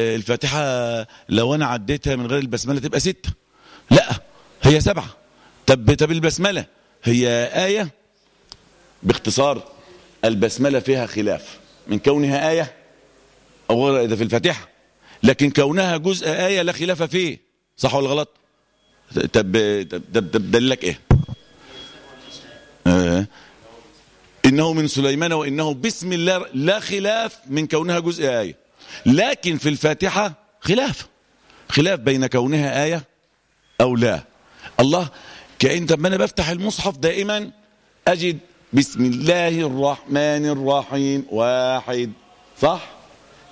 الفاتحة لو أنا عديتها من غير البسملة تبقى ستة. لا هي سبعة. طب طب البسملة هي آية؟ باختصار البسملة فيها خلاف. من كونها آية أو غير إذا في الفاتحة. لكن كونها جزء آية لا خلاف فيه. صح ولا غلط؟ طب طب طب دليلك إيه؟ آه. إنه من سليمان وإنه بسم الله لا خلاف من كونها جزء آية. لكن في الفاتحة خلاف. خلاف بين كونها آية أو لا. الله كأن طب أنا بفتح المصحف دائما أجد بسم الله الرحمن الرحيم. واحد. صح؟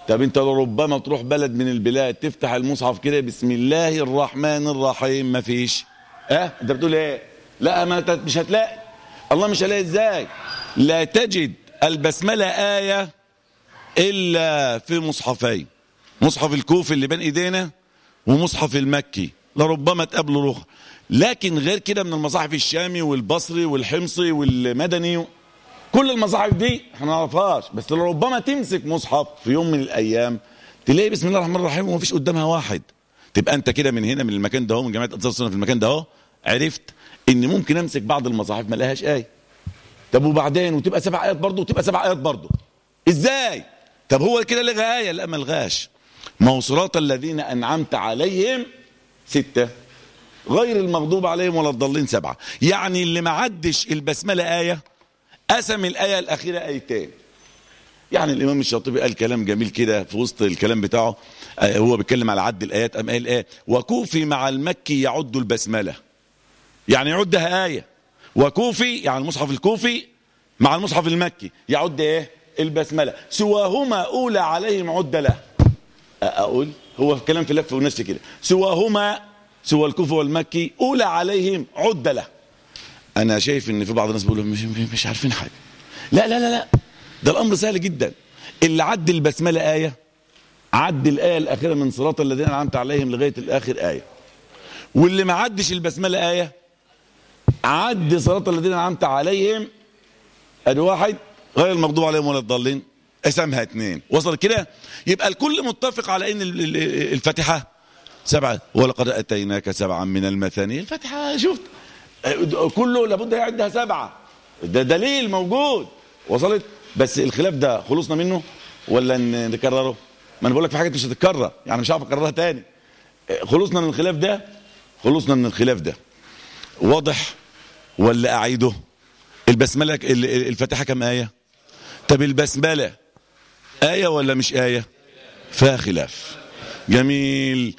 طب أنت ربما تروح بلد من البلاد تفتح المصحف كده بسم الله الرحمن الرحيم. ما فيش. آه أنت بتقول إيه؟ لا ما مش هتلاقي. الله مش هلاقي إزاي؟ لا تجد البسملة آية إلا في مصحفين. مصحف الكوفي اللي بين إيدينا ومصحف المكي. لربما تقابلوا روح لكن غير كده من المصاحف الشامي والبصري والحمصي والمدني كل المصاحف دي إحنا ما نعرفهاش. بس لربما تمسك مصحف في يوم من الأيام تلاقي بسم الله الرحمن الرحيم ومفيش قدامها واحد. تبقى أنت كده من هنا من المكان ده من جماعة انصار السنة في المكان ده أهو عرفت إن ممكن أمسك بعض المصاحف ما لهاش آية. طب وبعدين؟ وتبقى سبع آيات برضه وتبقى سبع آيات برضه. إزاي؟ طب هو كده لغى آية؟ لا ما لغاش. ما هو صراط الذين أنعمت عليهم ستة. غير المغضوب عليهم ولا الضالين سبعة. يعني اللي ما عدش البسملة آية قسم الآية الأخيرة آيتين. يعني الإمام الشاطبي قال كلام جميل كده في وسط الكلام بتاعه. آه، هو بيتكلم على عد الآيات أم قال إيه؟ وكوفي مع المكي يعد البسملة. يعني يعدها آية. وكوفي يعني المصحف الكوفي مع المصحف المكي. يعد إيه؟ البسملة. سواهما أولى عليهم عد له. أقول هو في كلام في لف ونشر كده. سواهما سوى الكوفي والمكي أولى عليهم عد له. أنا شايف إن في بعض الناس بيقولوا مش, مش عارفين حاجة. لا لا لا لا. ده الأمر سهل جدا. اللي عد البسملة آية عد الآية الأخيرة من صراط الذين أنعمت عليهم لغاية الآخر آية. واللي ما عدش البسملة آية عد صراط الذين أنعمت عليهم. أدي واحد. غير المغضوب عليهم ولا الضالين. قسمها اتنين. وصل كده؟ يبقى الكل متفق على إن ال- ال- الفاتحة سبعة. ولقد أتيناك سبعا من المثاني الفاتحة شفت؟ كله لابد يعدها سبعة. ده دليل موجود. وصلت؟ بس الخلاف ده خلصنا منه ولا نكرره؟ ما أنا بقول لك في حاجات مش هتتكرر. يعني مش هعرف أكررها تاني. خلصنا من الخلاف ده؟ خلصنا من الخلاف ده. واضح ولا أعيده؟ البسملة ال- ال- الفاتحة كم آية؟ طب البسملة آية ولا مش آية؟ فيها خلاف. جميل.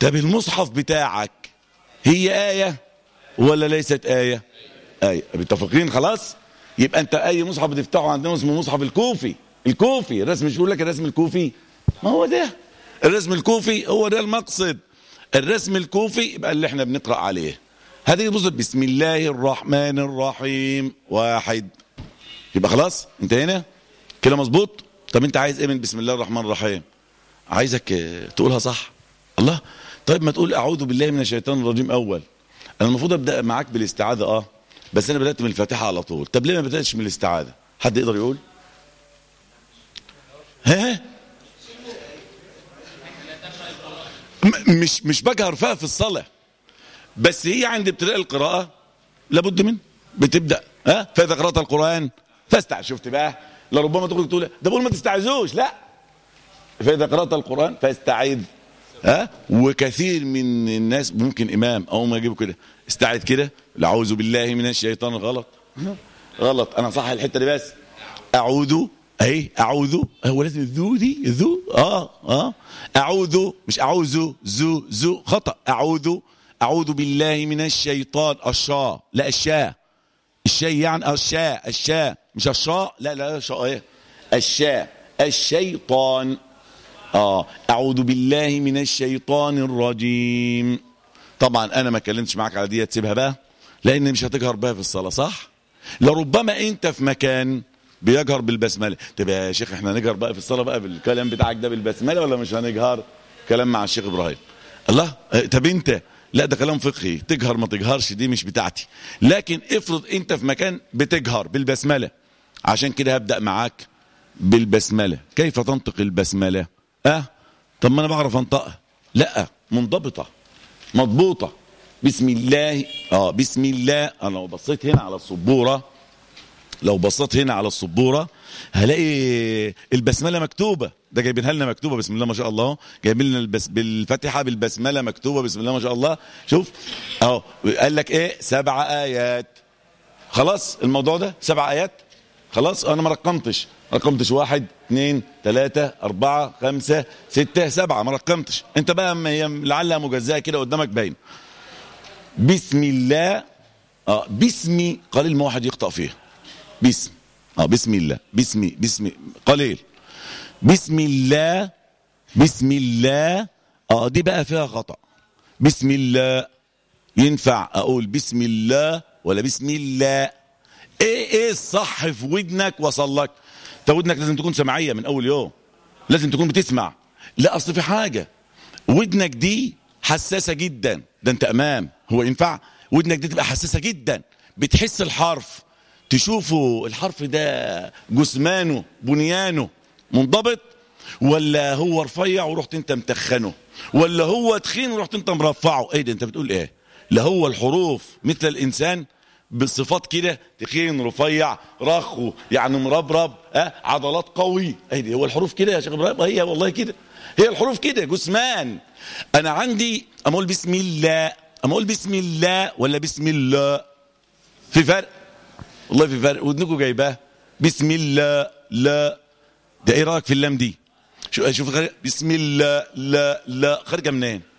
طب المصحف بتاعك هي آية ولا ليست آية؟ آية. متفقين؟ خلاص؟ يبقى أنت أي مصحف بتفتحه عندنا اسمه مصحف الكوفي. الكوفي. الرسم مش بيقول لك الرسم الكوفي؟ ما هو ده. الرسم الكوفي هو ده المقصد. الرسم الكوفي يبقى اللي إحنا بنقرأ عليه. هذه بص بسم الله الرحمن الرحيم. واحد. يبقى خلاص انت هنا؟ كده مظبوط؟ طب انت عايز إيه من بسم الله الرحمن الرحيم؟ عايزك آه، تقولها صح. الله؟ طيب ما تقول أعوذ بالله من الشيطان الرجيم أول. أنا المفروض أبدأ معاك بالاستعاذة آه بس أنا بدأت من الفاتحة على طول. طب ليه ما بدأتش من الاستعاذة؟ حد يقدر يقول؟ ها؟ مش مش بجهر فيها في الصلاة. بس هي عند ابتداء القراءة لابد من؟ بتبدأ ها؟ فإذا قرأت القرآن فاستع شفت بقى؟ لربما تخرج تقول ده بقول ما تستعذوش لا. فإذا قرأت القرآن فاستعذ. ها؟ وكثير من الناس ممكن إمام أو ما يجيبوا كده استعذ كده. اعوذ بالله من الشيطان غلط غلط. أنا صح الحتة دي بس. أعوذ اهي أعوذ. هو لازم ذو دي؟ ذو؟ آه آه. أعوذ مش أعوذ ذو ذو. خطأ. أعوذ أعوذ بالله من الشيطان. الشاء. لا الشاء. الشاء يعني الشاء. الشاء. مش الشاء لا لا شاء إيه؟ الشاء الشيطان. آه أعوذ بالله من الشيطان الرجيم. طبعا أنا ما اتكلمتش معاك على دي تسيبها بقى لأن مش هتجهر بها في الصلاة صح؟ لربما أنت في مكان بيجهر بالبسملة. طب يا شيخ إحنا نجهر بقى في الصلاة بقى بالكلام بتاعك ده بالبسملة ولا مش هنجهر؟ كلام مع الشيخ إبراهيم. الله آه، طب أنت؟ لا ده كلام فقهي. تجهر ما تجهرش دي مش بتاعتي. لكن افرض أنت في مكان بتجهر بالبسملة. عشان كده هبدأ معاك بالبسملة. كيف تنطق البسملة؟ أه؟ طب ما أنا بعرف أنطقها. لأ منضبطة. مضبوطة. بسم الله. آه بسم الله. أنا لو بصيت هنا على السبورة لو بصيت هنا على السبورة هلاقي البسملة مكتوبة. ده جايبينها لنا مكتوبة بسم الله ما شاء الله. جايبين لنا البس بالفاتحة بالبسملة مكتوبة بسم الله ما شاء الله. شوف. أهو. قال لك إيه؟ سبع آيات. خلاص الموضوع ده؟ سبع آيات؟ خلاص أنا ما رقمتش. رقمتش واحد اثنين ثلاثة أربعة خمسة ستة سبعة. ما رقمتش. أنت بقى لعلها مجزأة كده قدامك باين. بسم الله. آه باسمي قليل ما واحد يخطأ فيها. باسم آه بسم الله. باسمي باسمي قليل. بسم الله. بسم الله. آه دي بقى فيها خطأ. بسم الله. ينفع أقول بسم الله ولا بسم الله؟ إيه إيه الصح في ودنك وصل لك؟ انت ودنك لازم تكون سمعية من أول يوم. لازم تكون بتسمع. لا أصل في حاجة. ودنك دي حساسة جدا. ده أنت أمام. هو ينفع؟ ودنك دي تبقى حساسة جدا. بتحس الحرف. تشوفه الحرف ده جسمانه بنيانه منضبط؟ ولا هو رفيع ورحت أنت متخنه؟ ولا هو تخين ورحت أنت مرفعه؟ إيه ده؟ أنت بتقول إيه؟ لا هو الحروف مثل الإنسان بصفات كده تخين رفيع رخو يعني مربرب أه؟ عضلات قوي. دي هو الحروف كده يا شيخ إبراهيم؟ هي والله كده. هي الحروف كده. جسمان أنا عندي أقول بسم الله أقول بسم الله ولا بسم الله؟ في فرق؟ والله في فرق. ودنكم جايباه. بسم الله لا. ده إيه رأيك في اللام دي؟ شوف شوف بسم الله لا لا. خارجة منين؟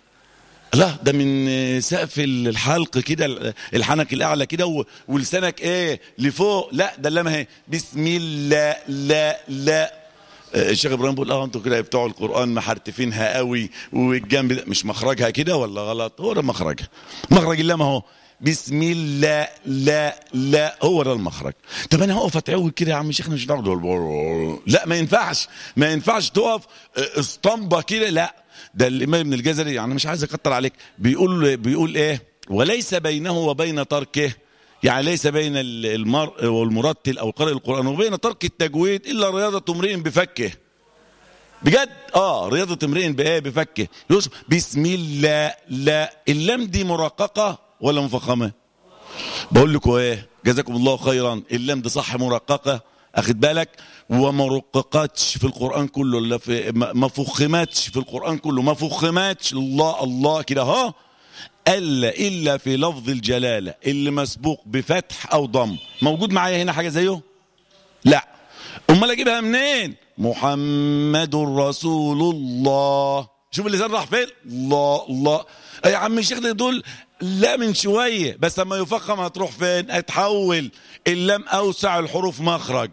لا ده من سقف الحلق كده الحنك الأعلى كده ولسانك إيه لفوق. لا ده اللام اهي بسم الله لا لا. الشيخ إبراهيم بيقول آه أنتوا كده بتوع القرآن محرتفينها قوي والجنب ده. مش مخرجها كده ولا غلط؟ هو ده مخرجها مخرج اللام أهو. بسم الله لا لا. هو ده المخرج. طب أنا هقف أتعوج كده يا عم شيخنا مش لا ما ينفعش. ما ينفعش تقف اسطمبة كده. لا. ده الإمام ابن الجزري يعني مش عايز أكتر عليك. بيقول بيقول إيه؟ وليس بينه وبين تركه يعني ليس بين المرء والمرتل أو قارئ القرآن وبين ترك التجويد إلا رياضة امرئ بفكه. بجد؟ آه رياضة امرئ بايه بفكه. بسم الله لا اللام دي مرققة ولا مفخمه بقول لكم إيه؟ جزاكم الله خيرا. اللام دي صح مرققة اخد بالك؟ وما رققتش في القرآن كله ولا في ما فخمتش في القرآن كله ما فخمتش. الله الله كده ها؟ ألا إلا في لفظ الجلالة اللي مسبوق بفتح أو ضم. موجود معايا هنا حاجة زيه؟ لا. أمال أجيبها منين؟ محمد رسول الله. شوف اللسان راح فين؟ الله الله. يا عم الشيخ دول لا من شوية بس لما يفخم هتروح فين؟ هتحول. اللام أوسع الحروف مخرج.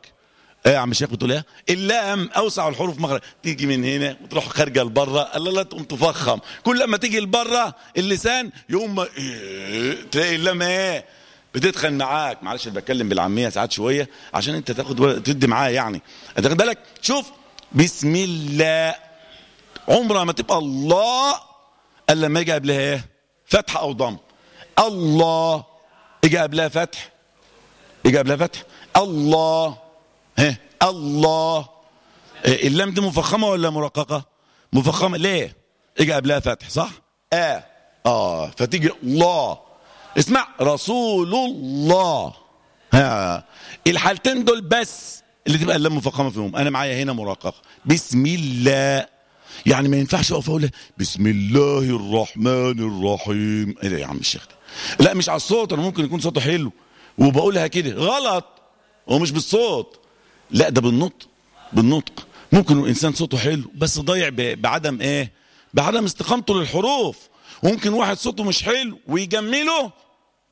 إيه يا عم الشيخ بتقول إيه؟ اللام أوسع الحروف مخرج. تيجي من هنا وتروح خارجة لبرة. الله لا تقوم تفخم. كل لما تيجي لبرة اللسان يقوم إيه؟ تلاقي اللام إيه؟ بتتخن معاك. معلش أنا بتكلم بالعامية ساعات شوية عشان أنت تاخد تدي معايا يعني. أنت خد بالك؟ شوف بسم الله. عمرها ما تبقى الله إلا لما يجي قبلها إيه؟ فتح أو ضم. الله. يجي قبلها فتح. يجي قبلها فتح. الله. ها؟ الله. اللام دي مفخمة ولا مرققة. مفخمة ليه؟ يجي قبلها فتح صح؟ آه. آه. فتيجي الله. اسمع رسول الله. ها. الحالتين دول بس اللي تبقى اللام مفخمة فيهم. أنا معايا هنا مرققة. بسم الله. يعني ما ينفعش أقف أقول بسم الله الرحمن الرحيم. إيه يا عم الشيخ لا مش على الصوت. أنا ممكن يكون صوته حلو. وبقولها كده غلط! هو مش بالصوت. لا ده بالنطق بالنطق. ممكن الإنسان صوته حلو بس ضايع بعدم إيه؟ بعدم استقامته للحروف. وممكن واحد صوته مش حلو ويجمله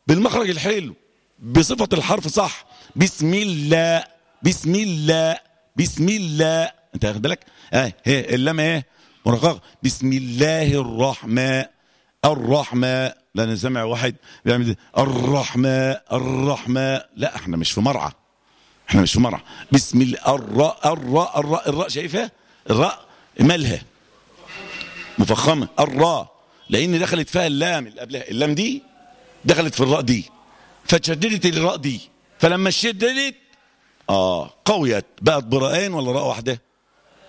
بالمخرج الحلو بصفة الحرف صح. بسم الله بسم الله بسم الله. أنت واخد بالك؟ آه هي اللام إيه؟ مرققة. بسم الله الرحمن. الرحمن لا أنا سامع واحد بيعمل الرحمن الرحمن لا إحنا مش في مرعى. إحنا مش في مرعى. بسم الله. الراء الراء الراء الراء شايفها؟ الراء مالها؟ مفخمة. الراء لأن دخلت فيها اللام اللي قبلها. اللام دي دخلت في الراء دي. فتشددت الراء دي. فلما شددت آه قويت. بقت براءين ولا راء واحدة؟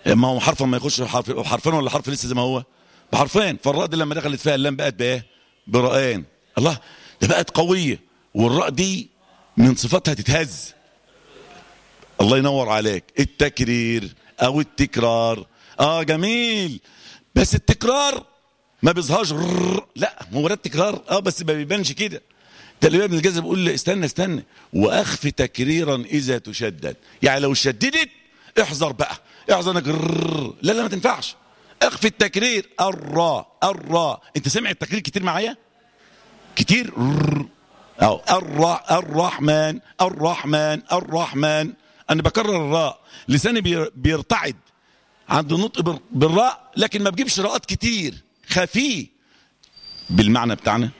ما هو حرفا ما يخش حرف بحرفين ولا حرف لسه زي ما هو؟ بحرفين. فالراء دي لما دخلت فيها اللام بقت بإيه؟ برائين الله ده بقت قوية. والراء دي من صفاتها تتهز. الله ينور عليك. التكرير أو التكرار. آه جميل. بس التكرار ما بيظهرش. لا هو ده التكرار. آه بس ما بيبانش كده. ده اللي ابن الجزم بيقول لي استنى استنى. وأخف تكريرا إذا تشدد. يعني لو شددت احذر بقى. احذر إنك. لا لا ما تنفعش. اخف التكرير. الراء الراء. انت سامع التكرير كتير معايا؟ كتير. أو الر... الرحمن الرحمن الرحمن. أنا بكرر الراء. لساني بير... بيرتعد عند النطق بال... بالراء لكن ما بجيبش راءات كتير. خفي. بالمعنى بتاعنا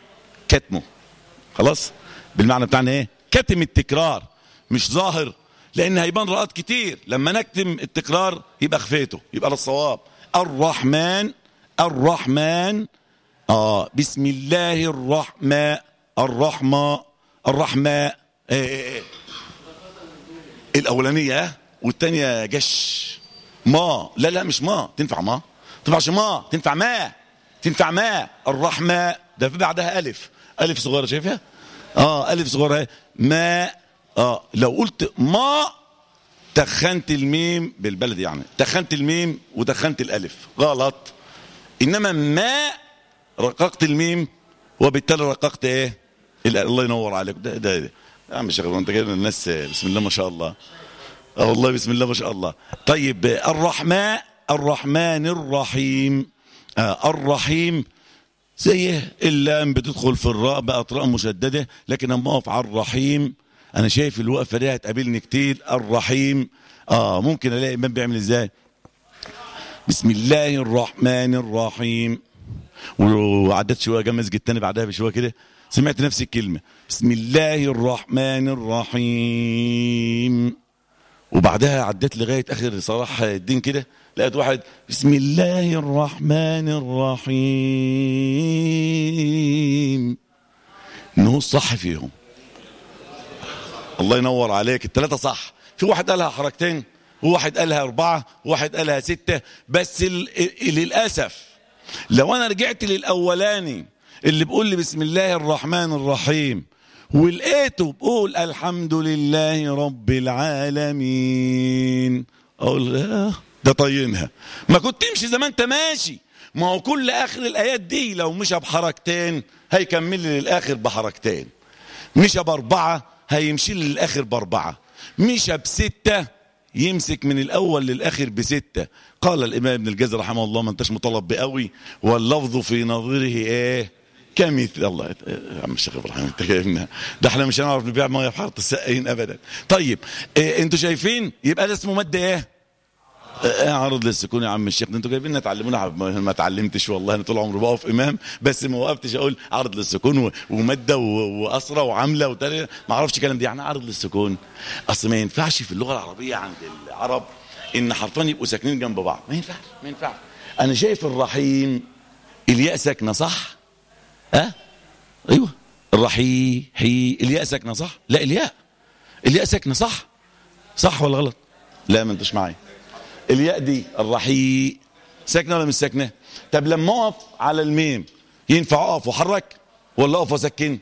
كتمه. خلاص؟ بالمعنى بتاعنا إيه؟ كتم التكرار. مش ظاهر لأن هيبان راءات كتير. لما نكتم التكرار يبقى خفيته يبقى للصواب. الرحمن الرحمن آه بسم الله الرحمن الرحمة الرحمة إيه إيه. الأولانية والتانية جش. ما لا لا مش ما. تنفع ما. تنفعش ما. تنفع ما. تنفع ما. الرحمة. ده في بعدها ألف. ألف صغيرة شايفها؟ آه ألف صغيرة. ما. آه لو قلت ما تخنت الميم بالبلد يعني. تخنت الميم وتخنت الألف. غلط. إنما ما رققت الميم وبالتالي رققت إيه؟ الله ينور عليك. ده ده, ده. يا عم الشيخ أنت كده الناس بسم الله ما شاء الله. آه والله بسم الله ما شاء الله. طيب الرحمن الرحمن الرحيم. آه الرحيم. زيه اللام بتدخل في الراء بقت راء مشددة لكن اما اقف على الرحيم أنا شايف الوقفة دي هتقابلني كتير الرحيم. آه ممكن ألاقي إمام بيعمل إزاي؟ بسم الله الرحمن الرحيم. وعدت شوية جه مسجد تاني بعدها بشوية كده. سمعت نفس الكلمة. بسم الله الرحمن الرحيم. وبعدها عدت لغاية آخر صلاح الدين كده لقيت واحد بسم الله الرحمن الرحيم. إنه صح فيهم. الله ينور عليك. الثلاثه صح. في واحد قالها حركتين وواحد قالها أربعة وواحد قالها ستة بس للأسف لو أنا رجعت للأولاني اللي بيقول لي بسم الله الرحمن الرحيم ولقيته بقول الحمد لله رب العالمين. أقول آه ده طينها ما كنت تمشي زي ما أنت ماشي. ما هو كل آخر الآيات دي لو مشى بحركتين هيكمل لي للآخر بحركتين. مشى بأربعة هيمشي لي للآخر بأربعة. مشى بستة يمسك من الأول للآخر بستة. قال الإمام ابن الجزر رحمه الله ما أنتش مطالب بقوي واللفظ في نظيره إيه؟ كمثل. الله يا عم الشيخ إبراهيم إنت جايبنا ده إحنا مش هنعرف نبيع مية في حارة السقايين ابدا. طيب إيه إنتوا شايفين؟ يبقى ده اسمه مادة إيه؟ إيه عرض للسكون يا عم الشيخ. أنتوا جايبين تعلمونا ما اتعلمتش والله. أنا طول عمري بقف امام بس ما وقفتش أقول عرض للسكون ومادة واسره وعامله وتانية. ما أعرفش الكلام ده. يعني عرض للسكون. اصل ما ينفعش في اللغة العربية عند العرب ان حرفين يبقوا ساكنين جنب بعض. ما ينفعش ما ينفعش. أنا شايف الرحيم الياء ساكنه صح؟ ها؟ أه؟ أيوه. الرحي حي الياء ساكنه صح؟ لا الياء. الياء ساكنه صح؟ صح ولا غلط؟ لا ما انتش معايا. الياء دي الرحي ساكنة ولا مش ساكنة؟ طب لما أقف على الميم ينفع أقف وأحرك ولا أقف وأسكن؟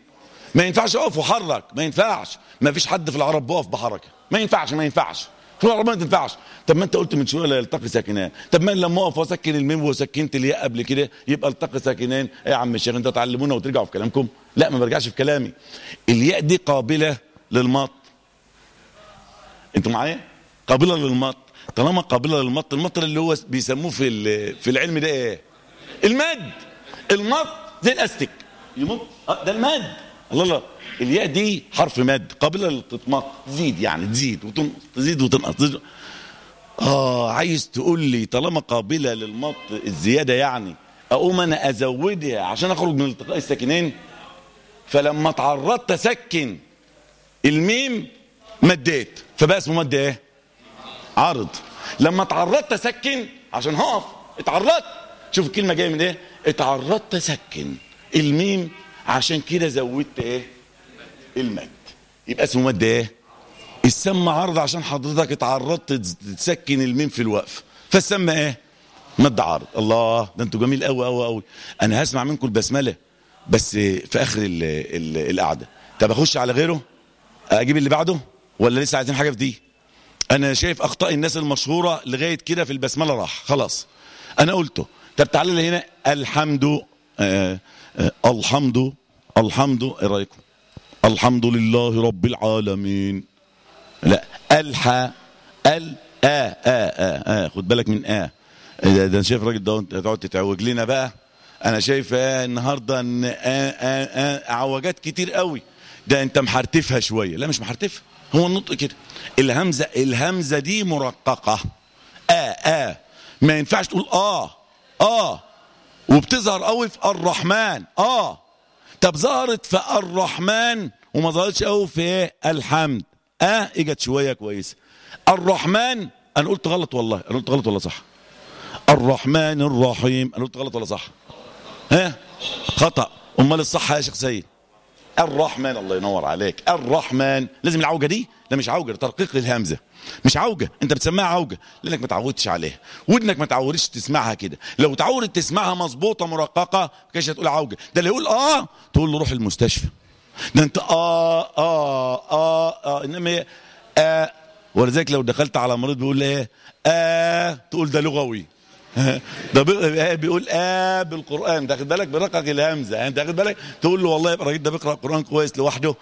ما ينفعش أقف وأحرك ما ينفعش. ما فيش حد في العرب بيقف بحركة. ما ينفعش ما ينفعش. في العرب ما تنفعش. طب ما أنت قلت من شوية لا يلتقي ساكنان. طب ما لما أقف وأسكن الميم وسكنت الياء قبل كده يبقى التقي ساكنان. يا عم الشيخ انت تعلمونا وترجعوا في كلامكم؟ لا ما برجعش في كلامي. الياء دي قابلة للمط. أنتوا معايا؟ قابلة للمط. طالما قابلة للمط المط اللي هو بيسموه في في العلم ده إيه؟ المد. المط زي الأستك. يمط. ده المد. الله الله الياء دي حرف مد. قابلة للتتمط تزيد يعني تزيد وتنقص تزيد وتنقص. آه عايز تقول لي طالما قابلة للمط الزيادة يعني أقوم أنا أزودها عشان أخرج من التقاء الساكنين؟ فلما اتعرضت أسكن الميم مديت. فبقى اسمه مد إيه؟ عرض لما اتعرضت اسكن عشان هقف اتعرضت. شوف الكلمة جاية من إيه؟ اتعرضت اسكن الميم عشان كده زودت إيه؟ المد يبقى اسمه مد إيه؟ السم عرض عشان حضرتك اتعرضت تسكن الميم في الوقف. فسمى إيه؟ مد عارض الله ده أنتوا جميل قوي قوي قوي أنا هسمع منكم البسملة بس في آخر ال ال القعدة. طب أخش على غيره؟ أجيب اللي بعده؟ ولا لسه عايزين حاجة في دي؟ أنا شايف أخطاء الناس المشهورة لغاية كده في البسملة راح. خلاص. أنا قلته. طب تعالى هنا. الحمد آه آه الحمد الحمد إيه رأيكم؟ الحمد لله رب العالمين. لا. الحا ال آ آ آ آ. خد بالك من آ. ده, ده شايف الراجل ده انت هتقعد تتعوج. لنا بقى. أنا شايف آه النهارده إن آه آه آه عوجات كتير قوي. ده أنت محرتفها شوية. لا مش محرتفها هو النطق كده. الهمزة الهمزة دي مرققة. آ آ. ما ينفعش تقول آه آه وبتظهر قوي في الرحمن. آه طب ظهرت في الرحمن وما ظهرتش قوي في الحمد. آه اجت شوية كويسة. الرحمن أنا قلت غلط والله. أنا قلت غلط ولا صح؟ الرحمن الرحيم. أنا قلت غلط ولا صح؟ ها؟ خطأ. أمال الصح يا شيخ سيد. الرحمن الله ينور عليك. الرحمن. لازم العوجة دي؟ لا مش عوجة ترقيق للهمزة. مش عوجة انت بتسميها عوجة. لانك ما تعودتش عليها. ودنك ما تعودتش تسمعها كده. لو تعودت تسمعها مظبوطة مرققه ما كانش هتقول عوجة. ده اللي يقول آه تقول له روح المستشفى. ده انت آه آه آه آه إنما آه. ولذلك لو دخلت على مريض بيقول إيه؟ آه تقول ده لغوي. ده بيقول آه بالقرآن. تاخد بالك؟ برقق الهمزة. انت تاخد بالك؟ تقول له والله يبقى الراجل ده بيقرأ قرآن كويس لوحده.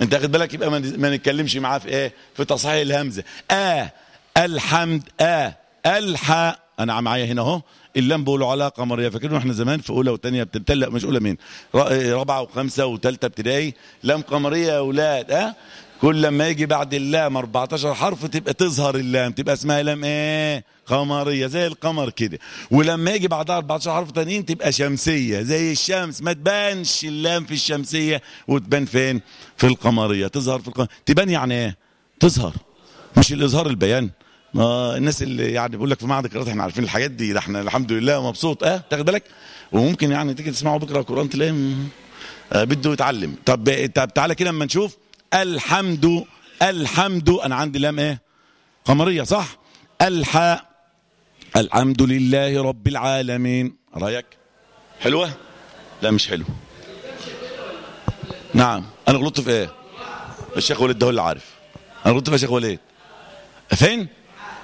انت تاخد بالك؟ يبقى ما نتكلمش معاه في إيه؟ في تصحيح الهمزة. آه الحمد آه الحا. أنا معايا هنا أهو. اللام بيقولوا عليها قمريه فاكرين إحنا زمان في أولى وثانيه لا مش أولى مين؟ رابعة وخمسة وثالثه ابتدائي. لام قمرية يا أولاد ها أه؟ كل لما يجي بعد اللام 14 حرف تبقى تظهر اللام تبقى اسمها لام إيه؟ قمرية زي القمر كده. ولما يجي بعدها 14 حرف تانيين تبقى شمسية زي الشمس. ما تبانش اللام في الشمسية وتبان فين؟ في القمرية. تظهر في القمر تبان يعني إيه؟ تظهر. مش الإظهار البيان. ما الناس اللي يعني بيقول لك في معهد القراءات إحنا عارفين الحاجات دي ده إحنا الحمد لله مبسوط. آه؟ تاخد بالك؟ وممكن يعني تيجي تسمعه بيقرا القران تلاقيه آه بده يتعلم. طب طب تعالى كده أما نشوف الحمد الحمد أنا عندي لام إيه؟ قمرية صح؟ الحاء الحمد لله رب العالمين. رأيك؟ حلوة؟ لا مش حلوة نعم. أنا غلطت في إيه؟ الشيخ وليد ده هو اللي عارف. أنا غلطت في يا شيخ وليد؟ فين؟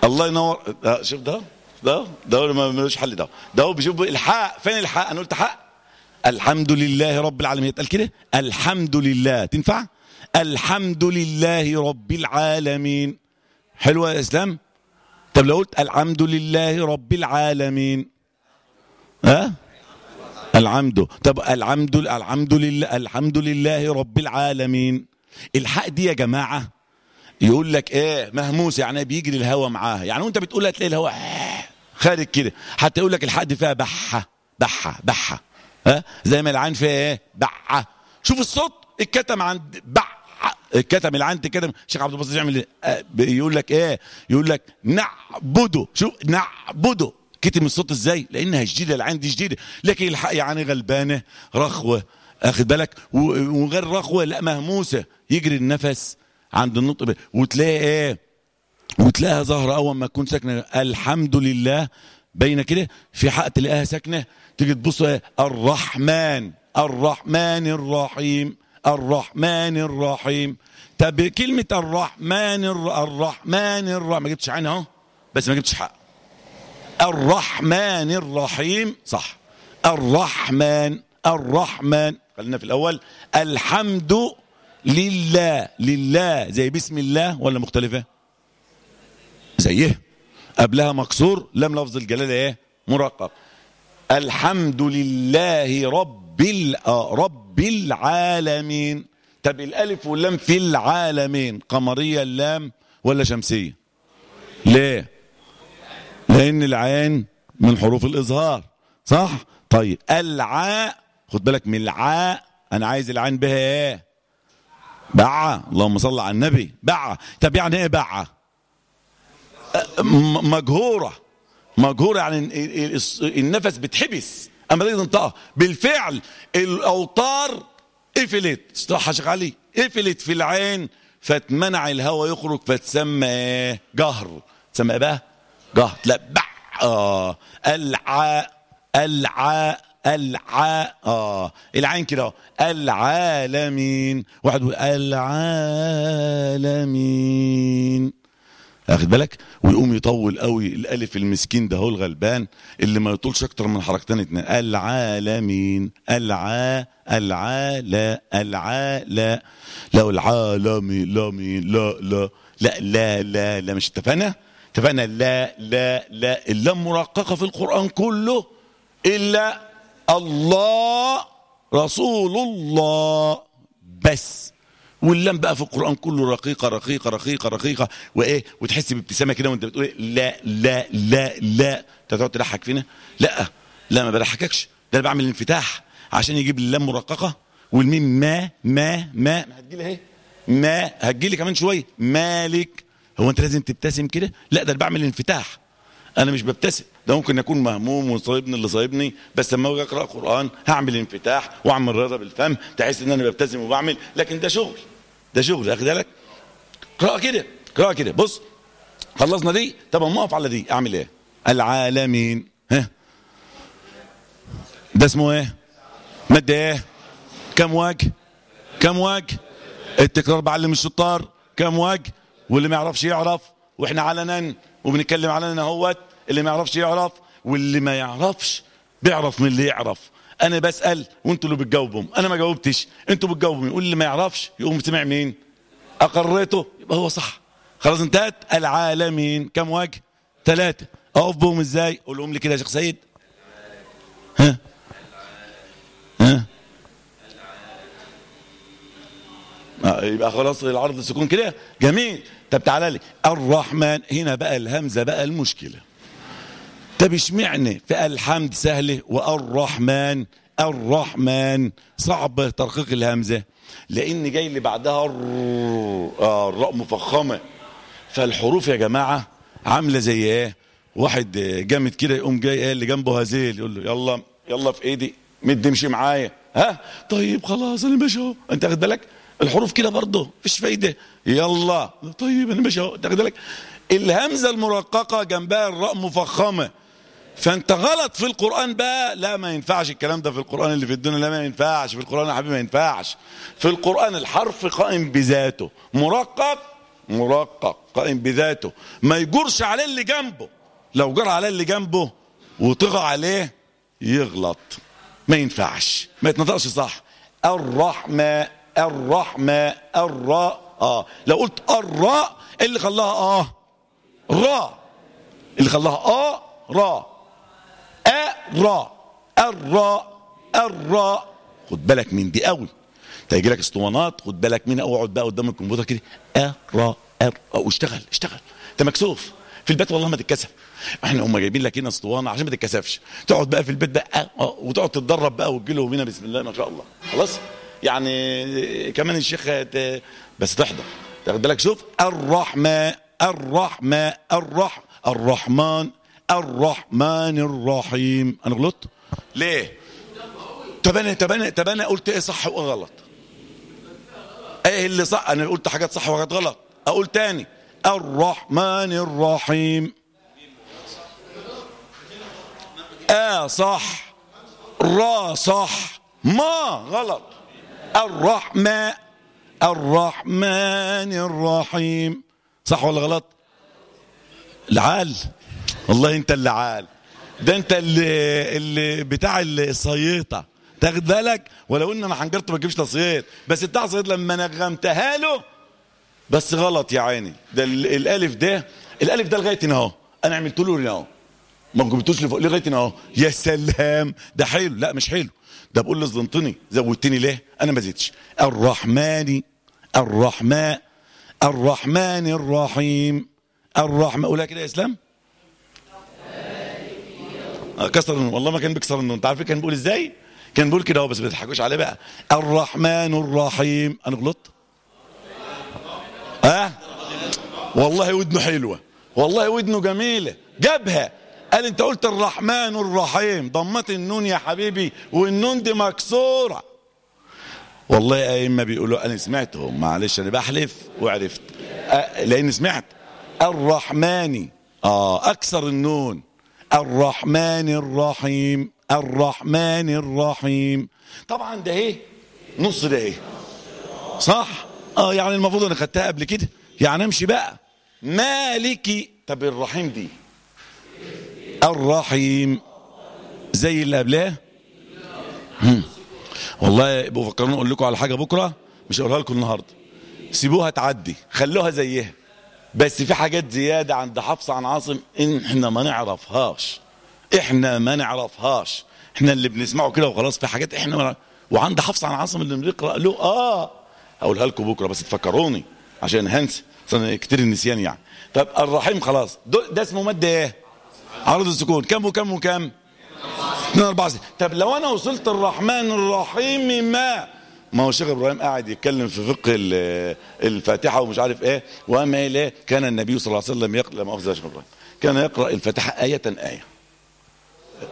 الله ينور. شوف ده ده ده ما ملوش حل ده. ده بيشوف الحاء. فين الحاء؟ أنا قلت حق الحمد لله رب العالمين. يتقال كده؟ الحمد لله. تنفع؟ الحمد لله رب العالمين. حلوة يا إسلام؟ طب لو قلت الحمد لله رب العالمين. ها؟ الحمد. طب الحمد الحمد لله الحمد لله رب العالمين. الحق دي يا جماعة يقول لك إيه مهموس يعني بيجري الهوا معاها. يعني وأنت بتقول هتلاقي الهوا خارج كده. حتى يقول لك الحق دي فيها بحة بحة بحة. ها؟ زي ما العين فيها إيه؟ بحة. شوف الصوت الكتم عند بع الكتم اللي عند كتم. الشيخ عبد الباسط يعمل إيه؟ يقول لك إيه؟ يقول لك نعبده. شوف نعبده. كتم الصوت إزاي؟ لأنها شديده العين دي شديده لكن الحق يعني غلبانة رخوة. اخد بالك؟ وغير رخوة لا مهموسة. يجري النفس عند النطق وتلاقي إيه؟ وتلاقيها ظاهرة أول ما تكون ساكنة. الحمد لله. باينة كده؟ في حق تلاقيها ساكنة. تيجي تبص إيه؟ الرحمن. الرحمن الرحيم. الرحمن الرحيم. طب كلمة الرحمن الر... الرحمن الر... ما جبتش عنها أهو؟ بس ما جبتش حق. الرحمن الرحيم صح. الرحمن الرحمن. خلينا في الأول. الحمد لله لله. زي بسم الله ولا مختلفة؟ زيه. قبلها مكسور لم لفظ الجلالة إيه؟ مرقق. الحمد لله رب ال... رب العالمين. طب الألف واللام في العالمين قمرية اللام ولا شمسية؟ ليه؟ لأن العين من حروف الإظهار صح؟ طيب العاء خد بالك من العاء أنا عايز العين بها إيه؟ بعة اللهم صل على النبي بعة طب يعني إيه بعة مجهورة. مجهورة يعني النفس بتحبس. أما تيجي تنطقها. بالفعل الأوتار قفلت. يا شيخ علي. قفلت في العين فتمنع الهواء يخرج فتسمى جهر. تسمى إيه بقى؟ جهر. لا بع آه. الع الع الع آه. العين كده العالمين. واحد يقول ألعالمين. اخد بالك؟ ويقوم يطول قوي الألف المسكين ده هو الغلبان اللي ما يطولش أكتر من حركتين اتنين. العالمين. الع الع لا الع لا لو العالمي لا مي لا. لا لا لا لا. لا مش اتفقنا؟ اتفقنا. لا لا لا. اللام مرققه في القرآن كله إلا الله رسول الله. بس. واللام بقى في القرآن كله رقيقة رقيقة رقيقة رقيقة. وإيه؟ وتحس بابتسامة كده وأنت بتقول إيه؟ لا لا لا لا. تقعد تضحك فينا؟ لا. لا ما بضحككش. ده أنا بعمل انفتاح عشان يجيب لي اللام مرققة والميم ما ما ما. ما هتجيلي اهي ما. هتجيلي كمان شوية. مالك؟ هو أنت لازم تبتسم كده؟ لا ده أنا بعمل انفتاح. أنا مش ببتسم. ده ممكن أكون مهموم وصايبني اللي صايبني بس لما أجي أقرأ قرآن هعمل انفتاح وأعمل رضا بالفم تحس إن أنا ببتسم وبعمل لكن ده شغل. ده شغل اخد بالك؟ قراءه كده قراءه كده. بص خلصنا دي؟ طب اما اقف على دي. أعمل إيه؟ العالمين. ها؟ ده اسمه إيه؟ مد إيه؟ كم وجه؟ كم وجه؟ التكرار بعلم الشطار. كم وجه؟ واللي ما يعرفش يعرف. وإحنا علنا وبنتكلم علنا اهوت اللي ما يعرفش يعرف واللي ما يعرفش بيعرف من اللي يعرف. أنا بسأل وأنتوا اللي بتجاوبهم. أنا ما جاوبتش. أنتوا بتجاوبوا يقول اللي ما يعرفش. يقوم سمع مين أقريته. يبقى هو صح. خلاص انتهت. العالمين. كم وجه ثلاثة. اقف بهم إزاي؟ قولهم لي كده يا شيخ سيد. ها؟ ها؟ يبقى خلاص العرض السكون كده. جميل. طب تعالى لي. الرحمن. هنا بقى الهمزة بقى المشكلة. طب اشمعنى في الحمد سهلة والرحمن؟ الرحمن. صعب ترقيق الهمزة لأن جاي اللي بعدها آه، الراء مفخمة. فالحروف يا جماعة عاملة زي إيه؟ واحد جامد كده يقوم جاي اللي جنبه هزيل يقول له يلا يلا في إيدي مد امشي معايا. ها؟ طيب خلاص أنا ماشي أهو. أنت واخد بالك؟ الحروف كده برضه مفيش فايدة. يلا. طيب أنا ماشي أهو. أنت واخد بالك؟ الهمزة المرققة جنبها الراء مفخمة. فانت غلط في القرآن بقى لا ما ينفعش الكلام ده في القرآن اللي في الدنيا لا ما ينفعش في القرآن يا حبيبي ما ينفعش. في القرآن الحرف قائم بذاته مرقق مرقق قائم بذاته. ما يجرش عليه اللي جنبه. لو جرى عليه اللي جنبه وطغى عليه يغلط. ما ينفعش. ما يتنطقش صح. الرحمة الرحمة الراء. آه. لو قلت الراء إيه اللي خلاها آه؟ راء. اللي خلاها آه راء. الراء الراء الراء خد بالك من دي قوي تيجي لك اسطوانات خد بالك منها اقعد بقى قدام الكمبيوتر كده. الراء الراء واشتغل اشتغل انت مكسوف. في البيت والله ما تتكسف. إحنا هم جايبين لك هنا اسطوانة عشان ما تتكسفش. تقعد بقى في البيت بقى آه، وتقعد تتدرب بقى وتجيله بينا بسم الله ما شاء الله. خلاص؟ يعني كمان الشيخ بس تحضر. تاخد بالك؟ شوف. الرحمة الرحمة الرح الرحمن. الرحمن الرحيم. أنا غلطت؟ ليه؟ طب أنا طب أنا طب أنا قلت إيه صح وإيه غلط؟ إيه اللي صح؟ أنا قلت حاجات صح وحاجات غلط. أقول تاني. الرحمن الرحيم. آه صح. را صح. ما غلط. الرحمة الرحمن الرحيم. صح ولا غلط؟ العال والله انت اللي عال. ده انت اللي اللي بتاع الصييطه تاخد بالك؟ ولو ان أنا حنجرت ما تجيبش تصييط بس بتاع صييط لما نغمتها له. بس غلط يا عيني. ده ال- الألف ده الألف ده لغاية اهو. أنا عملت له اهو. ما جبتوش لفوق لغاية اهو. يا سلام! ده حلو. لا مش حلو. ده بقول ظلمتني زودتني ليه؟ أنا ما زدتش. الرحمن الرحمن الرحمن الرحيم. الرحمن قولها كده يا اسلام. كسر النون. والله ما كان بيكسر النون. انت كان بيقول إزاي؟ كان بيقول كده اهو بس ما تضحكوش عليه بقى. الرحمن الرحيم. أنا غلطت؟ ها؟ والله ودنه حلوة. والله ودنه جميلة. جابها. قال أنت قلت الرحمن الرحيم. ضمت النون يا حبيبي والنون دي مكسورة. والله ائمه بيقولوا أنا سمعتهم. معلش أنا بحلف وعرفت. أه لأن سمعت. الرحمن. آه أكسر النون. الرحمن الرحيم الرحمن الرحيم. طبعا ده إيه؟ نص ده إيه؟ صح؟ آه يعني المفروض أنا خدتها قبل كده. يعني أمشي بقى. مالكي طب الرحيم دي؟ الرحيم. زي اللي قبلها. والله بفكرني أقول لكم على حاجة بكرة مش هقولها لكم النهارده. سيبوها تعدي. خلوها زيها. بس في حاجات زيادة عند حفص عن عاصم إحنا ما نعرفهاش. إحنا ما نعرفهاش. إحنا اللي بنسمعه كده وخلاص في حاجات إحنا ما وعند حفص عن عاصم اللي بنقرأ له آه. هقولها لكم بكرة بس تفكروني عشان هنسى كتير النسيان يعني. طب الرحيم خلاص. ده اسمه مادة إيه؟ عرض السكون. كم وكم وكم؟ اثنين اربعة ستة طب لو أنا وصلت الرحمن الرحيم ما ما هو الشيخ إبراهيم قاعد يتكلم في فقه الفاتحة ومش عارف إيه وما لا كان النبي صلى الله عليه وسلم يقرأ لما افضل الشيخ إبراهيم كان يقرأ الفاتحة آية آية.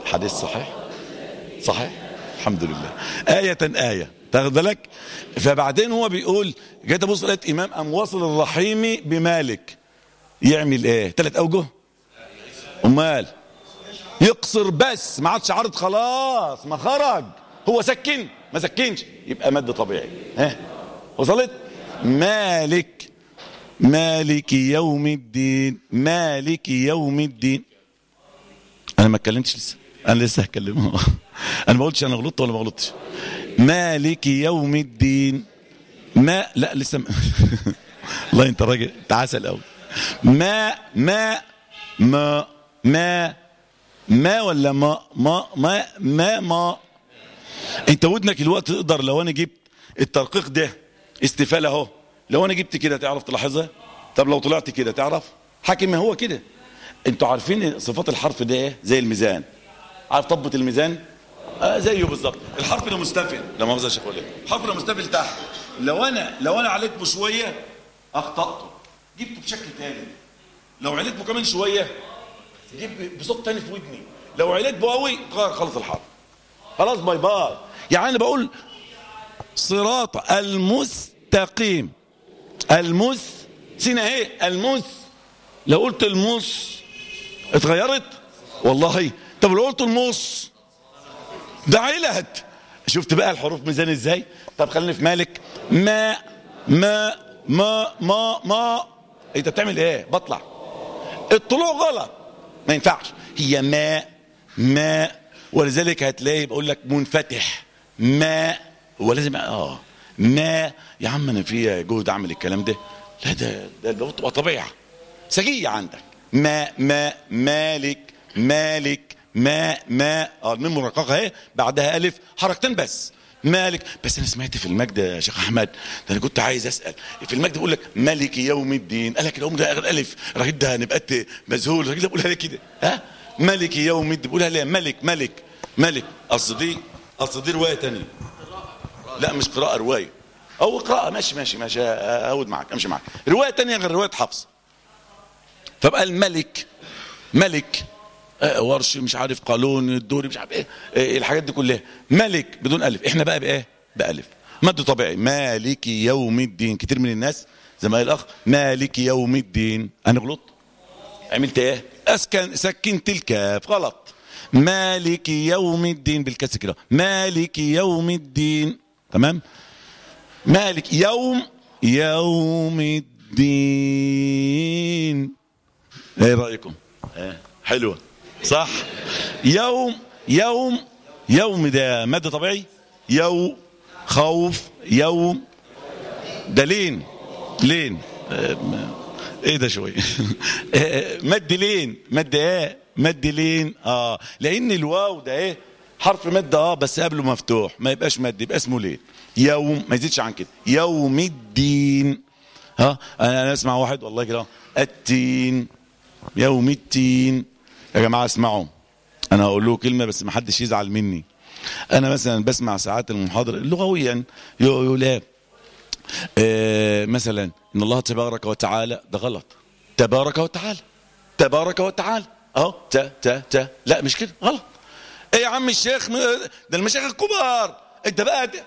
حديث صحيح؟ صحيح؟ الحمد لله. آية آية. تاخد بالك؟ فبعدين هو بيقول جيت أبص لقيت إمام ام واصل الرحيم بمالك. يعمل إيه؟ ثلاث أوجه؟ أمال. يقصر بس ما عادش عرض خلاص ما خرج. هو سكن. ما سكنش يبقى مد طبيعي. ها؟ وصلت؟ مالك مالك يوم الدين مالك يوم الدين. أنا ما اتكلمتش لسه أنا لسه هكلمه أنا ما قلتش أنا غلطت ولا ما غلطتش. مالك يوم الدين. ما لا لسه م... الله أنت راجل أنت عسل قوي ما ما ما ما ما ولا ما ما ما ما ما. انت ودنك الوقت تقدر لو أنا جبت الترقيق ده استفاله اهو. لو أنا جبت كده تعرف تلاحظها؟ طب لو طلعت كده تعرف؟ حاكم ما هو كده. أنتوا عارفين صفات الحرف ده إيه؟ زي الميزان. عارف طبة الميزان؟ آه زيه بالظبط. الحرف ده مستفل. لا مؤاخذة يا شيخ وليد. الحرف ده مستفل تحت. لو أنا لو أنا عليته شوية أخطأته. جبته بشكل تاني. لو عليته كمان شوية جيب بصوت تاني في ودني. لو عليت قوي تغير خالص الحرف. خلاص bye bye. يعني أنا بقول صراط المستقيم. المس سينا إيه؟ المس. لو قلت المس اتغيرت؟ والله. طب لو قلت المص ده علت شفت بقى الحروف ميزان إزاي؟ طب خلينا في مالك. ما ما ما ما ما. أنت بتعمل إيه؟ بطلع. الطلوع غلط. ما ينفعش. هي ما ما. ولذلك هتلاقي بقول لك منفتح. ما هو لازم آه. ما يا عم أنا في جهد أعمل الكلام ده. لا ده ده بتبقى طبيعة. سجية عندك. ما ما مالك مالك ما ما. آه الميم مرققه أهي. بعدها ألف حركتين بس. مالك. بس أنا سمعت في المجد يا شيخ أحمد ده أنا كنت عايز أسأل. في المجد بيقول لك مالك يوم الدين. قال لك اليوم ده الالف الراجل ده نبقى مذهول. الراجل ده بيقولها ليه كده. ها؟ مالك يوم الدين. بيقولها ليه ملك ملك ملك. اصل دي اصل دي رواية ثانية لا مش قراءة رواية. أو قراءة. ماشي ماشي ماشي. اهود معاك أمشي معاك رواية ثانية غير رواية حفص. فبقى الملك ملك ورش مش عارف قانون الدوري مش عارف إيه, إيه الحاجات دي كلها. ملك بدون ألف. إحنا بقى بإيه؟ بألف. مد طبيعي. مالك يوم الدين. كتير من الناس زي ما قال الأخ مالك يوم الدين. أنا غلطت؟ عملت إيه؟ اسكن سكنت الكاف غلط. مالك يوم الدين بالكسر كده. مالك يوم الدين. تمام؟ مالك يوم يوم الدين. إيه رأيكم؟ إيه؟ حلوة. صح؟ يوم يوم يوم ده مادة طبيعي؟ يوم خوف يوم ده لين. لين. إيه ده شوي. مد لين. مد إيه؟ مد لين. آه. لأن الواو ده إيه؟ حرف مد آه بس قبله مفتوح. ما يبقاش مد يبقى اسمه لين. يوم. ما يزيدش عن كده. يوم الدين. ها؟ أنا أنا أسمع واحد والله كده. التين. يوم التين. يا جماعة اسمعوا. أنا هقول له كلمة بس ما حدش يزعل مني. أنا مثلا بسمع ساعات المحاضرة لغويا. يقول إيه؟ آه مثلا إن الله تبارك وتعالى ده غلط. تبارك وتعالى. تبارك وتعالى. أهو تا تا تا. لا مش كده. غلط. إيه يا عم الشيخ؟ ده المشايخ الكبار. أنت بقى ده,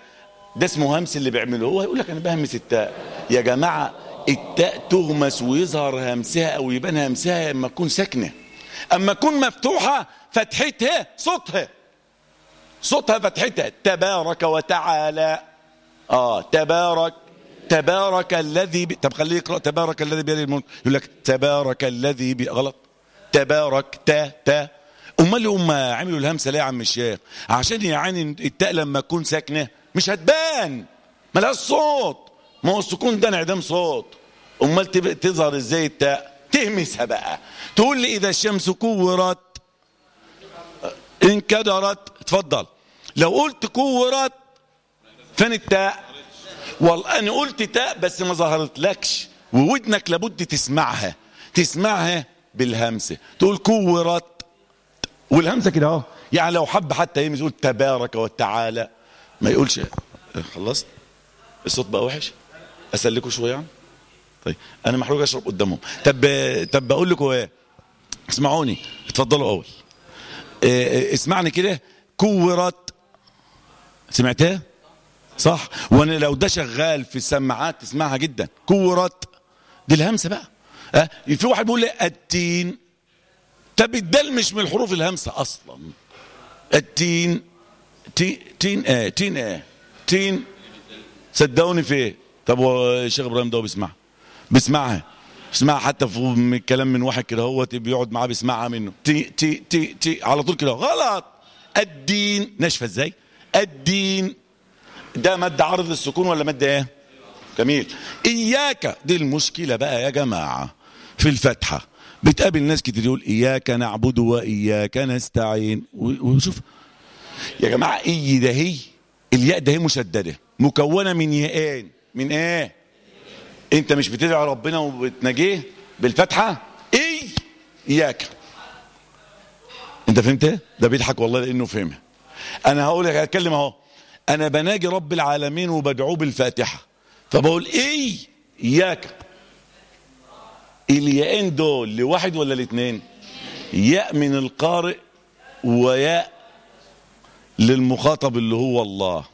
ده اسمه همس اللي بيعمله. هو يقول لك أنا بهمس التاء. يا جماعة التاء تغمس ويظهر همسها أو يبان همسها لما تكون ساكنة. أما تكون مفتوحة فتحتها صوتها. صوتها فتحتها. تبارك وتعالى. آه تبارك تبارك الذي ب... طب خليه يقرأ. تبارك الذي بيده الملك. يقول لك تبارك الذي ب... غلط. تبارك تا تا أمال هم عملوا الهمسة ليه يا عم الشيخ؟ عشان يعني التاء لما تكون ساكنة مش هتبان. ملهاش صوت. ما هو السكون ده انعدام صوت. أمال. تظهر إزاي التاء؟ تهمسها بقى تقول لي إذا الشمس كورت. انكدرت اتفضل. لو قلت كورت فين التاء؟ والله أنا قلت تاء بس ما ظهرتلكش. وودنك لابد تسمعها. تسمعها بالهمسة. تقول كورت. والهمسة كده أهو. يعني لو حب حتى يمس يقول تبارك وتعالى. ما يقولش خلصت؟ الصوت بقى وحش؟ اسلكوا شوية يعني؟ طيب أنا محروق أشرب قدامهم. طب طب بقول لكم إيه؟ اسمعوني. اتفضلوا أول. إيه اسمعني كده. كورت. سمعتها؟ صح؟ وأنا لو ده شغال في السماعات تسمعها جدا. كورت دي الهمسة بقى. أه؟ في واحد بيقول لي التين. طب الدال مش من الحروف الهمسة أصلا. التين. تي تين آه تين آه تين. صدقوني في إيه؟ طب الشيخ إبراهيم ده بيسمعها. بيسمعها. بيسمعها حتى في من كلام من واحد كده هو بيقعد معاه بيسمعها منه. تي تي تي تي. على طول كده. غلط. الدين. ناشفة إزاي؟ الدين. ده مادة عرض للسكون ولا مادة إيه؟ جميل. إياك دي المشكلة بقى يا جماعة في الفتحة بتقابل ناس كتير يقول إياك نعبد وإياك نستعين. وشوف. يا جماعة إي ده هي. الياء ده هي مشددة. مكونة من ياءين. من إيه؟ أنت مش بتدعي ربنا وبتناجيه بالفتحة إي. إياك. أنت فهمت؟ ده بيضحك والله لأنه فهمها أنا هقول لك هتكلم أهو. أنا بناجي رب العالمين وبدعوه بالفاتحة. فبقول إيه اياك الياءين دول لواحد ولا الاثنين ياء من القارئ وياء للمخاطب اللي هو الله.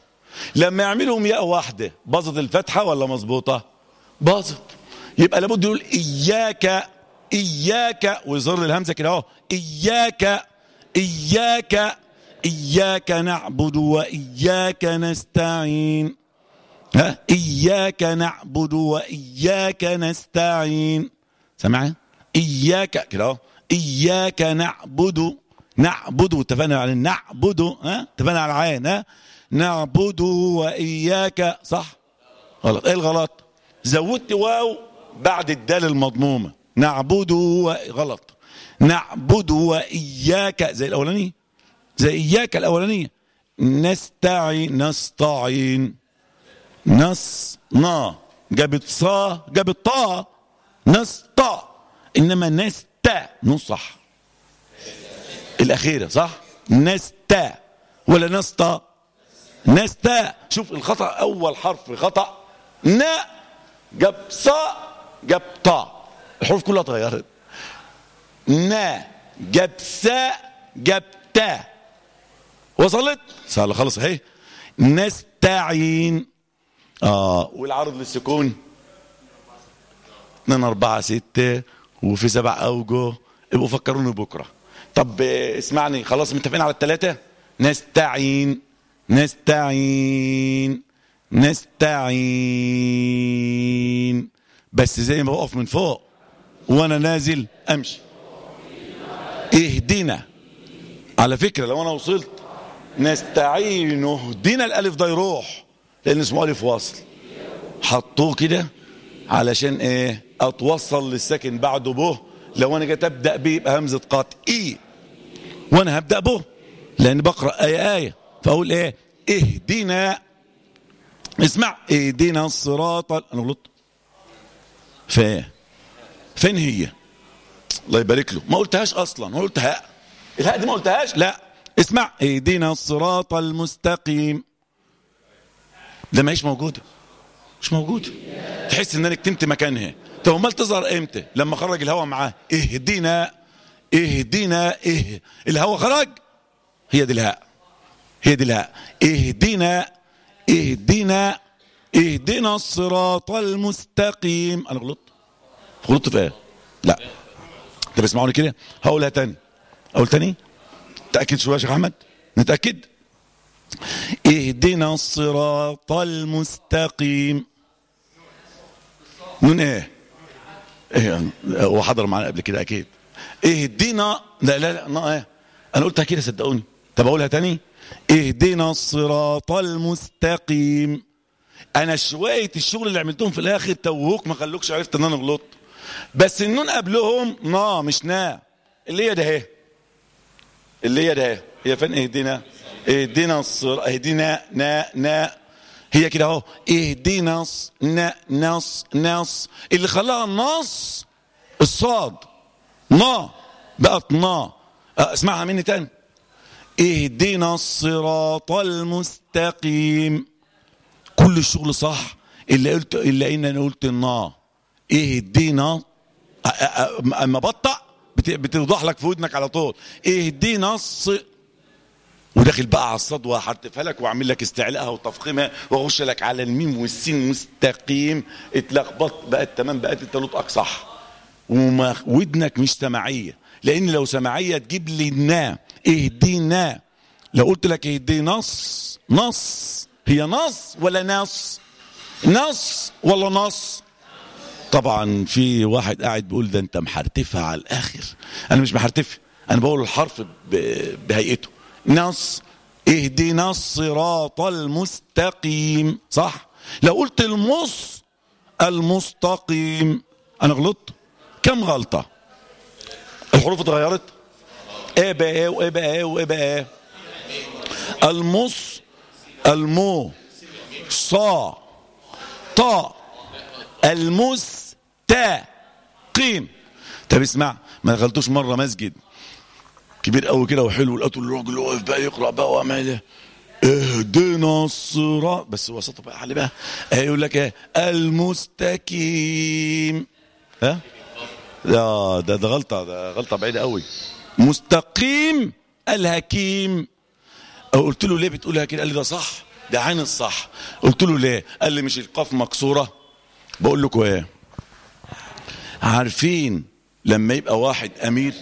لما يعملهم ياء واحدة باظت الفتحة ولا مظبوطة؟ باظت. يبقى لابد يقول إياك إياك ويظهر لي الهمزة كده أهو. إياك إياك إياك نعبد وإياك نستعين. ها؟ إياك نعبد وإياك نستعين. سمع إياك كده إياك نعبد. نعبد. اتفقنا على نعبد. ها؟ اتفقنا على العين. ها؟ نعبد وإياك. صح؟ غلط. إيه الغلط؟ زودت واو بعد الدال المضمومة. نعبد و... غلط. نعبد وإياك. زي الأولاني. زي إياك الأولانية. نستعين نستعين. نا جابت صا جابت طا نسطا إنما نستا نصح الأخيرة صح؟ نستا ولا نسطا نستا شوف الخطأ أول حرف خطأ. نا جاب صا جاب طا الحروف كلها اتغيرت. نا جاب سا جاب تا وصلت؟ سهل خلص اهي. نستعين. آه والعرض للسكون. 2 4 6 وفي سبع أوجه. ابقوا فكروني بكرة. طب اسمعني. خلاص متفقين على الثلاثه نستعين. نستعين. نستعين. بس زي ما بقف من فوق. وأنا نازل أمشي. اهدنا على فكرة لو أنا وصلت نستعين اهدنا الألف ده يروح لأن اسمه ألف وصل. حطوه كده علشان إيه؟ أتوصل للساكن بعده به لو أنا جيت أبدأ بيه يبقى همزة قاط إي. وأنا هبدأ به لأن بقرأ آية آية. فأقول إيه؟ اهدنا. اسمع اهدنا الصراط أنا غلطت. فين فين هي؟ الله يبارك له. ما قلتهاش أصلا. ما قلت هاء الهاء دي ما قلتهاش؟ لا. اسمع اهدنا الصراط المستقيم. ده ما هيش موجوده مش موجوده تحس ان أنا كتمت مكانها. طب امال تظهر إمتى؟ لما خرج الهواء معاه. اهدنا اهدنا آه الهواء خرج. هي دي الهاء. هي دي الهاء. اهدنا اهدنا اهدنا الصراط المستقيم. أنا غلطت؟ غلطت في إيه؟ لا. انت بتسمعوني كده. هقولها تاني. أقول تاني؟ تأكد شوية يا شيخ أحمد؟ نتأكد. اهدنا الصراط المستقيم. نون إيه؟ إيه هو حضر معانا قبل كده أكيد. اهدنا لا لا لا نا إيه أنا قلتها كده صدقوني. طب أقولها تاني. اهدنا الصراط المستقيم. أنا شوية الشغل اللي عملتهم في الآخر توهوك ما خلوكش عرفت إن أنا غلطت. بس النون قبلهم نا مش نا اللي هي ده اهي اللي هي ده. هي فين؟ اهدنا اهدنا الصراط اهدنا نا. نا. هي كده اهو. اهدنا ن نص. نص. اللي خلاها النص الصاد. نا. بقت نا. اسمعها مني تاني. اهدنا الصراط المستقيم. كل الشغل صح. اللي قلت الا إن أنا قلت النا اهدنا أما بطأ. بتوضح لك في ودنك على طول. اهدنا الص وداخل بقى على الصاد وهحرتفها لك واعمل لك استعلاءها وتفخيمها واخش لك على الميم والسين مستقيم اتلخبطت بقت تمام بقت انت نطقك صح. وما ودنك مش سماعية. لأن لو سماعية تجيب لي النا اهدينا لو قلت لك اهدي نص نص. هي نص ولا نص؟ نص ولا نص؟ طبعا في واحد قاعد بيقول ده أنت محرتفها على الآخر. أنا مش محرتفها أنا بقول الحرف بهيئته. نص اهدنا الصراط المستقيم. صح؟ لو قلت المص المستقيم. أنا غلطت؟ كم غلطة؟ الحروف اتغيرت؟ إيه بقى إيه وايه بقى إيه وايه بقى إيه؟ المص المو صا طا المس تا قيم طب اسمع ما دخلتوش مرة مسجد. كبير قوي كده وحلو لقيته الراجل واقف بقى يقرأ بقى وعمال اهدنا الصراط. بس وسطه بقى علي بقى. يقول لك إيه؟ المستقيم. ها؟ لا ده ده غلطة ده غلطة بعيدة قوي. مستقيم الحكيم. قلت له ليه بتقولها كده قال لي ده صح ده عين الصح. قلت له ليه؟ قال لي مش القاف مكسورة. بقول لكم إيه؟ عارفين لما يبقى واحد أمير؟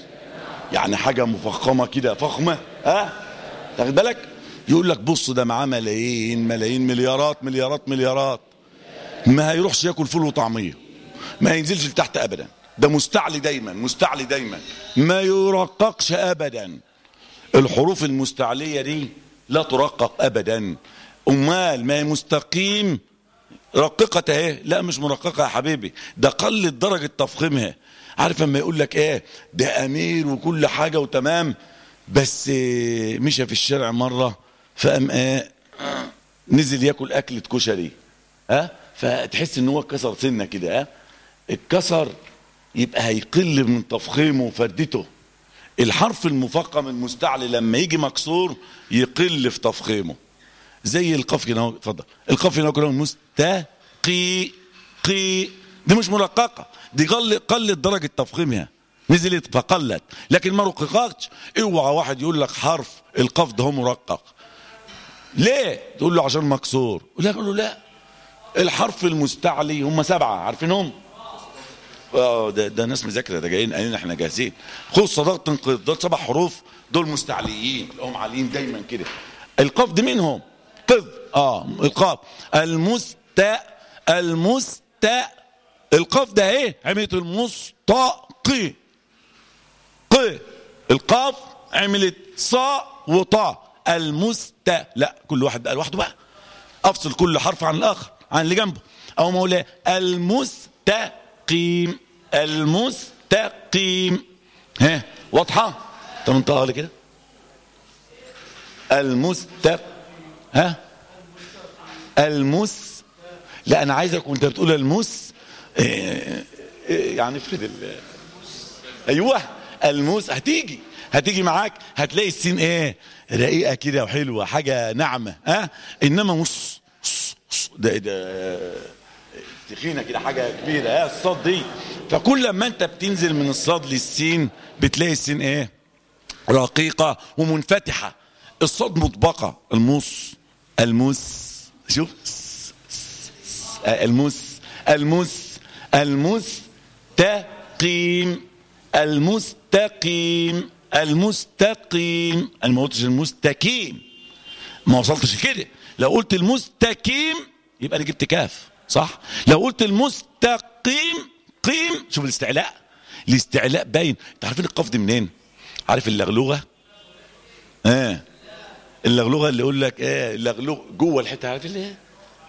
يعني حاجة مفخمة كده فخمة ها؟ تاخد بالك؟ يقول لك بص ده معاه ملايين ملايين مليارات مليارات مليارات. ما هيروحش ياكل فول وطعمية. ما ينزلش لتحت ابدا. ده مستعلي دايما مستعلي دايما. ما يرققش ابدا. الحروف المستعلية دي لا ترقق ابدا. أمال ما مستقيم؟ رققت اهي لا مش مرققة يا حبيبي ده قلت درجه تفخيمها عارف لما يقول لك إيه؟ ده أمير وكل حاجة وتمام بس مشى في الشارع مرة فقام إيه؟ نزل ياكل أكلة كشري. ها؟ فتحس إن هو اتكسر سنة كده ها؟ اتكسر يبقى هيقل من تفخيمه وفردته. الحرف المفخم المستعلي لما يجي مكسور يقل في تفخيمه. زي القاف كده اتفضل. القاف هنا كده مستقي قي دي مش مرققه دي قل قلت درجة تفخيمها. نزلت فقلت لكن ما رققتش. اوعى واحد يقول لك حرف القاف ده هو مرقق. ليه؟ تقول له عشان مكسور. لا يقول له لا. الحرف المستعلي هم سبعة عارفينهم؟ آه ده, ده ناس مذاكرة ده جايين قايلين إحنا جاهزين. خذ صداقه دول سبع حروف دول مستعليين هم عاليين دايما كده. القاف دي منهم قذ آه القاف. المست المست القاف ده إيه؟ عملت المستقي ق. القاف عملت صا وطا المست لا كل واحد بقى لوحده بقى. أفصل كل حرف عن الآخر عن اللي جنبه. أو مولاي المستقيم. المستقيم. ها واضحة؟ طب لي كده. المستق ها؟ المس. لا أنا عايزك وأنت بتقول المس. إيه إيه يعني افرد ال... أيوه الموس هتيجي هتيجي معاك هتلاقي السين إيه؟ رقيقة كده وحلوة حاجة ناعمة ها؟ أه؟ انما مص ده ده تخينة كده حاجة كبيرة ها؟ الصاد دي. فكل لما أنت بتنزل من الصاد للسين بتلاقي السين إيه؟ رقيقة ومنفتحة. الصاد مطبقة المص الموس شوف الموس الموس المستقيم المستقيم المستقيم. أنا ما قلتش المستقيم ما وصلتش كده. لو قلت المستقيم يبقى أنا جبت كاف صح؟ لو قلت المستقيم قيم شوف الاستعلاء. الاستعلاء باين. أنت عارفين القاف دي منين؟ عارف اللغلوغة؟ آه. اللغلوغة اللي يقول لك إيه اللغلوغ جوه الحتة عارف اللي إيه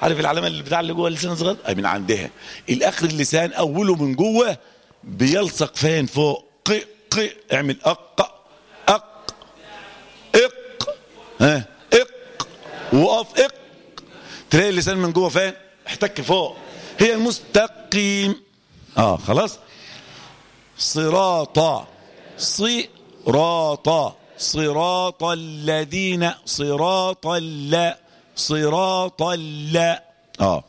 عارف العلامة اللي بتاع اللي جوه اللسان الصغير؟ آه من عندها. الآخر اللسان أوله من جوه بيلصق فين؟ فوق. ق ق اعمل أق أق إق ها؟ إق وقف إق. تلاقي اللسان من جوه فين؟ احتك فوق. هي المستقيم. آه خلاص. صراطا. صراطا. صراط الذين صراط لا صراط لا آه.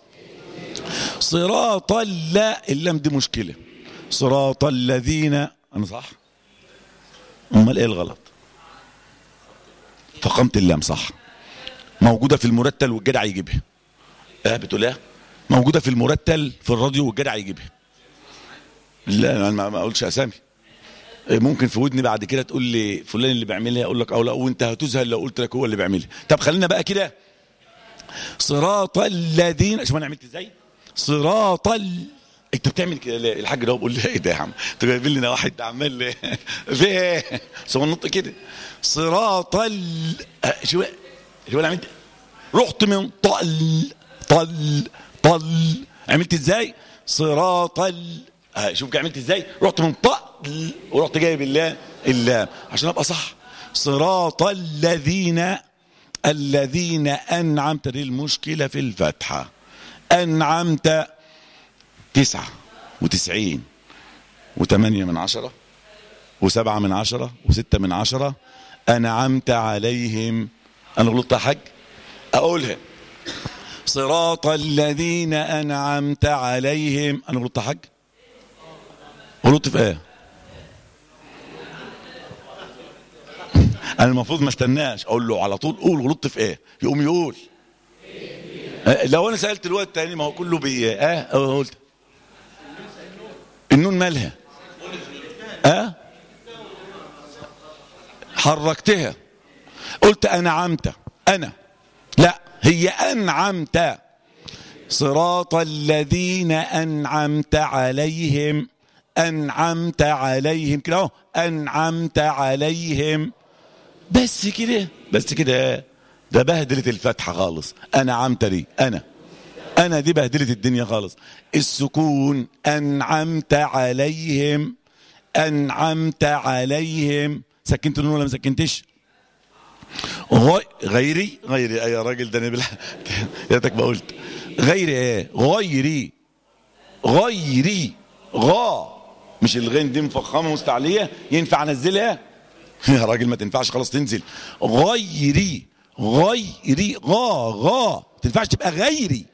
صراط لا اللام دي مشكلة. صراط الذين أنا صح؟ أمال إيه الغلط؟ فقمت اللام صح. موجودة في المرتل والجدع يجيبها. آه بتقول إيه؟ موجودة في المرتل في الراديو والجدع يجيبها. لا أنا ما ما أقولش أسامي. ممكن في ودني بعد كده تقول لي فلان اللي بيعملها أقول لك أو لا وأنت هتذهل لو قلت لك هو اللي بيعملها. طب خلينا بقى كده. صراط الذين شوف أنا عملت إزاي. صراط ال... أنت بتعمل كده ليه؟ الحاج ده بيقول لي إيه ده يا عم؟ أنت جايبين لنا واحد عمال في إيه سو النطق كده. صراط ال شو شو أنا عملت؟ رحت من طل طل طل. عملت إزاي؟ صراط ال آه شوف عملت إزاي. رحت من طل ورحت جايب اللام اللام. عشان أبقى صح. صراط الذين الذين أنعمت دي المشكلة في الفتحة. أنعمت تسعة وتسعين وثمانية من عشرة وسبعة من عشرة وستة من عشرة. أنعمت عليهم. أنا غلطت حاج؟ أقولها. صراط الذين أنعمت عليهم. أنا غلطت حاج؟ غلطت في إيه؟ أنا المفروض ما استناش. أقول له على طول قول غلطت في إيه؟ يقوم يقول. آه، لو أنا سألت الوقت التاني ما هو كله بي أه آه، قلت. النون مالها. أه؟ حركتها. قلت انعمت أنا. لا هي أنعمت. صراط الذين أنعمت عليهم. أنعمت عليهم. كده أهو. أنعمت عليهم. بس كده. بس كده. ده بهدلت الفتحة خالص. أنا عمت أنا. أنا دي بهدلت الدنيا خالص. السكون أنعمت عليهم. أنعمت عليهم. سكنت النون ولا ما سكنتش؟ غي... غيري. غيري. يا راجل ده أنا بلا يا ما قلت. غيري. إيه غيري. غيري. غا. مش الغين دي مفخمة مستعلية؟ ينفع أنزلها؟ يا راجل ما تنفعش خلاص تنزل. غيري غيري غا غا. تنفعش تبقى غيري.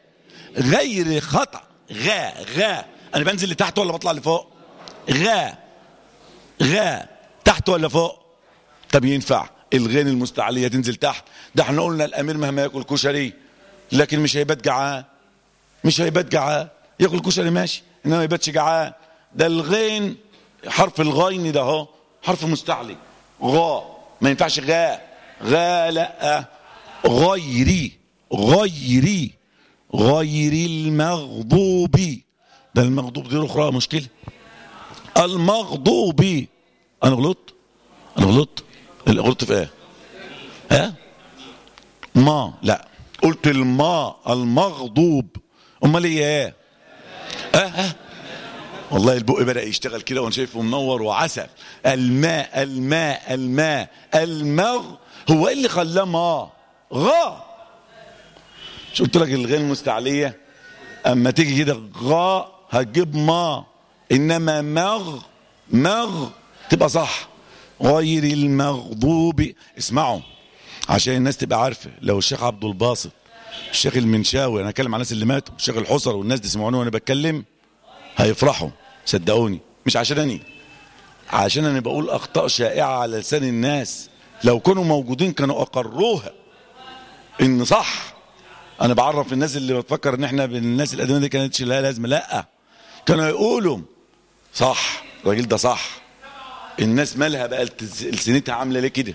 غير خطأ. غا غا. أنا بنزل لتحت ولا بطلع لفوق؟ غا غا. تحت ولا فوق؟ طب ينفع. الغين المستعلية تنزل تحت. ده إحنا قلنا الأمير مهما ياكل كشري لكن مش هيبات جعان. مش هيبات جعان. ياكل كشري ماشي إنما ما يباتش جعان. ده الغين حرف الغين ده اهو حرف مستعلي. غا. ما ينفعش غا. غا لا. غيري. غيري. غير المغضوب. ده المغضوب دي أخرى. مشكلة. المغضوب. أنا غلطت؟ أنا غلطت. غلطت في إيه؟ ها؟ ما. لا. قلت الماء المغضوب. أمال إيه؟ آه آه والله البق بدأ يشتغل كده وأنا شايفه منور وعسل. الماء الماء الماء المغ. هو إيه اللي خلاه ما؟ غا شو قلت لك الغين المستعلية؟ أما تيجي كده غا هتجيب ما. إنما مغ مغ. تبقى صح. غير المغضوب. اسمعوا عشان الناس تبقى عارفة لو الشيخ عبد الباسط الشيخ المنشاوي أنا هتكلم عن الناس اللي ماتوا الشيخ الحصر والناس دي سمعوني وأنا بتكلم. هيفرحوا. صدقوني. مش عشانني عشان أنا بقول أخطاء شائعة على لسان الناس. لو كانوا موجودين كانوا أقروها. إن صح. أنا بعرف الناس اللي بتفكر إن إحنا بالناس القديمة دي كانتش لها لازمة. لأ. كانوا يقولوا صح. الراجل ده صح. الناس مالها بقى لسنتها عاملة ليه كده؟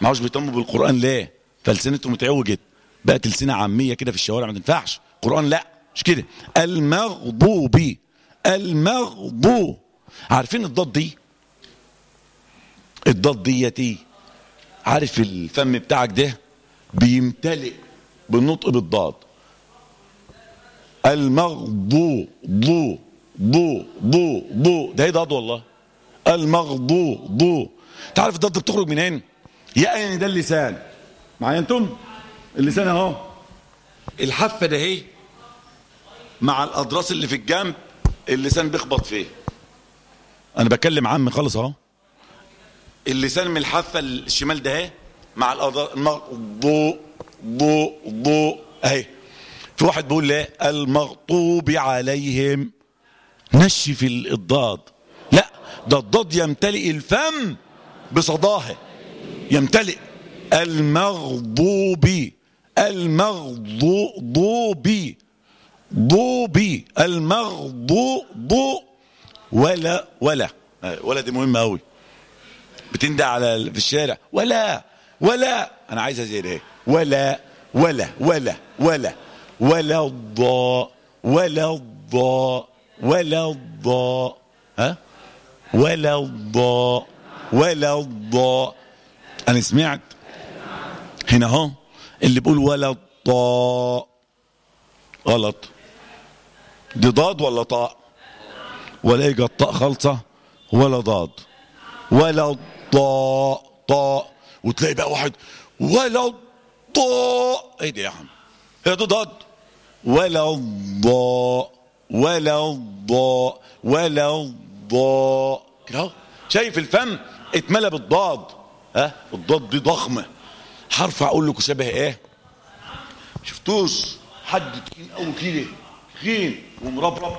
ما هوش بيهتموا بالقرآن ليه؟ فلسنتهم اتعوجت بقت لسنة عامية كده في الشوارع ما تنفعش. قرآن لأ. مش كده. المغضوب المغضوب. عارفين الضاد دي؟ الضاد ديتي عارف الفم بتاعك ده؟ بيمتلئ بالنطق بالضاد. المغضو ضو ضو ضو ضو ده إيه ضاد والله المغضو ضو تعرف الضاد بتخرج منين يعني ده اللسان معايا أنتم اللسان اهو الحافه ده اهي مع الاضراس اللي في الجنب اللسان بيخبط فيه. أنا بكلم عم خالص أهو. اللسان من الحافة الشمال ده اهي مع المغضو ضو ضو اهي. في واحد بيقول لا المغضوب عليهم نشف الضاد لا ده الضاد يمتلئ الفم بصداه يمتلئ. المغضوب المغضوب. ضوبي المغضوب ولا ولا ولا. دي مهمه قوي بتندى على في الشارع. ولا. ولا. أنا عايزها زي ده ولا. ولا. ولا. ولا. ولا الضاء ولا الضاء ولا الضاء ها؟ ولا الضاء ولا الضاء أنا سمعت. هنا أهو. اللي بيقول ولا الضاء غلط. دي ضاد ولا طاء؟ ولا يجي الطاء خالصه ولا ضاد. ولا الضاء طاء. وتلاقي بقى واحد ولا الضاء إيه ده يا عم؟ هي ده ضاد؟ ولا الضاء ولا الضاء ولا أهو. شايف الفم اتملى بالضاد. ها؟ الضاد دي ضخمة. حرف أقول لكم شبه إيه؟ شفتوش؟ حد تخين قوي كده. تخين ومربرب.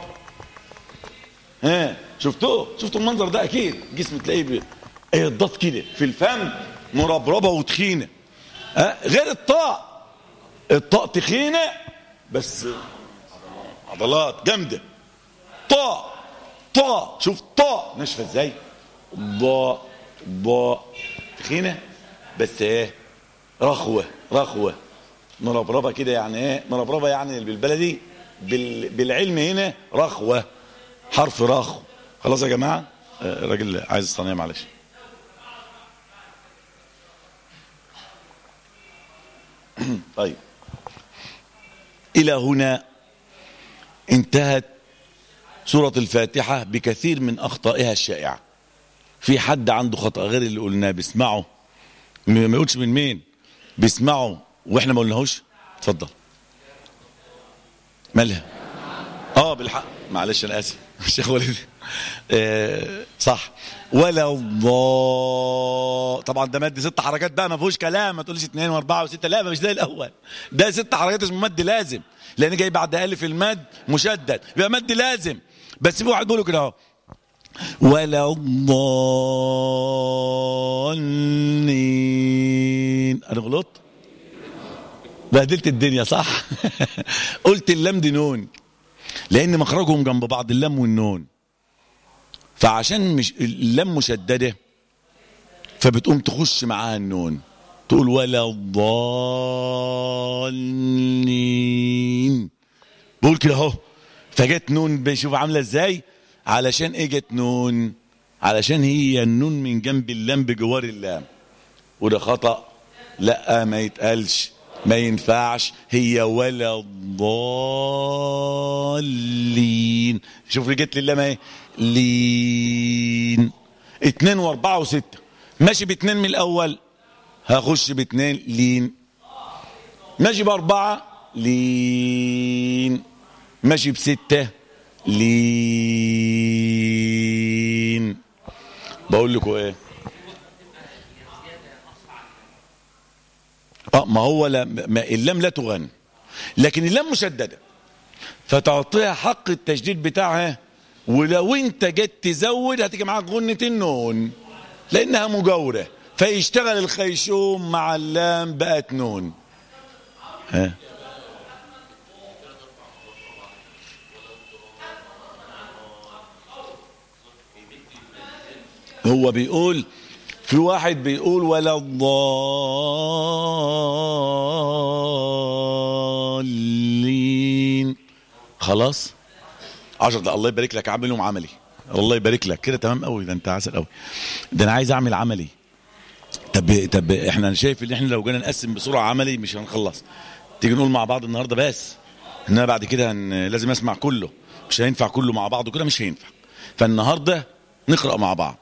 ها شفتوه؟ شفتوا المنظر ده؟ أكيد. جسم تلاقيه إيه الضاد كده في الفم مربربة وتخينة. ها غير الطاء الطاء تخينة بس عضلات جامدة. طاء طاء شوف طاء ناشفة إزاي؟ ضاء ضاء تخينة؟ بس إيه رخوة رخوة. مربربة كده يعني إيه؟ مربربة يعني بالبلدي. بال... بالعلم هنا رخوة حرف رخو. خلاص يا جماعة؟ آه، الراجل عايز الصينية معلش. طيب. إلى هنا انتهت سورة الفاتحة بكثير من أخطائها الشائعة. في حد عنده خطأ غير اللي قلناه؟ بيسمعه. ما يقولش من مين. بيسمعوا وإحنا ما قلناهوش؟ اتفضل. مالها؟ آه بالحق. معلش أنا آسف. الشيخ وليد. آه صح. ولا الضاء طبعا ده مد ست حركات بقى ما فيهوش كلام. ما تقولش اثنين واربعة وستة. لا مش زي الأول. ده ست حركات اسمه مد لازم. لأن جاي بعد ألف المد مشدد. يبقى مد لازم. بس في واحد بيقوله كده أهو. ولا الضالين. أنا غلطت؟ بهدلت الدنيا صح؟ قلت اللام دي نون. لأن مخرجهم جنب بعض اللام والنون. فعشان مش اللام مشددة فبتقوم تخش معاها النون. تقول ولا الضالين. بقول كده أهو. فجت نون بشوف عاملة إزاي؟ علشان إيه جت نون. علشان هي النون من جنب اللام بجوار اللام. وده خطأ. لا ما يتقالش. ما ينفعش. هي ولا الضالين. شوف جت لله ما لين. اتنين واربعة وستة. ماشي باتنين من الأول. هخش باتنين. لين. ماشي بأربعة. لين. ماشي بستة. لين. بقول لكم إيه؟ آه ما هو لا ما اللام لا تغن لكن اللام مشددة فتعطيها حق التشديد بتاعها ولو أنت جيت تزود هتيجي معاك غنة النون لأنها مجاورة فيشتغل الخيشوم مع اللام بقت نون. ها؟ هو بيقول في واحد بيقول ولا الضالين. خلاص؟ عشر دقايق. الله يبارك لك. اعملهم عملي. الله يبارك لك. كده تمام قوي. ده انت عسل قوي. ده أنا عايز اعمل عملي. طب طب إحنا شايف ان إحنا لو جينا نقسم بسرعة عملي مش هنخلص. تيجي نقول مع بعض النهارده بس. انما بعد كده. لازم اسمع كله. مش هينفع كله مع بعضه كده مش هينفع. فالنهاردة نقرأ مع بعض.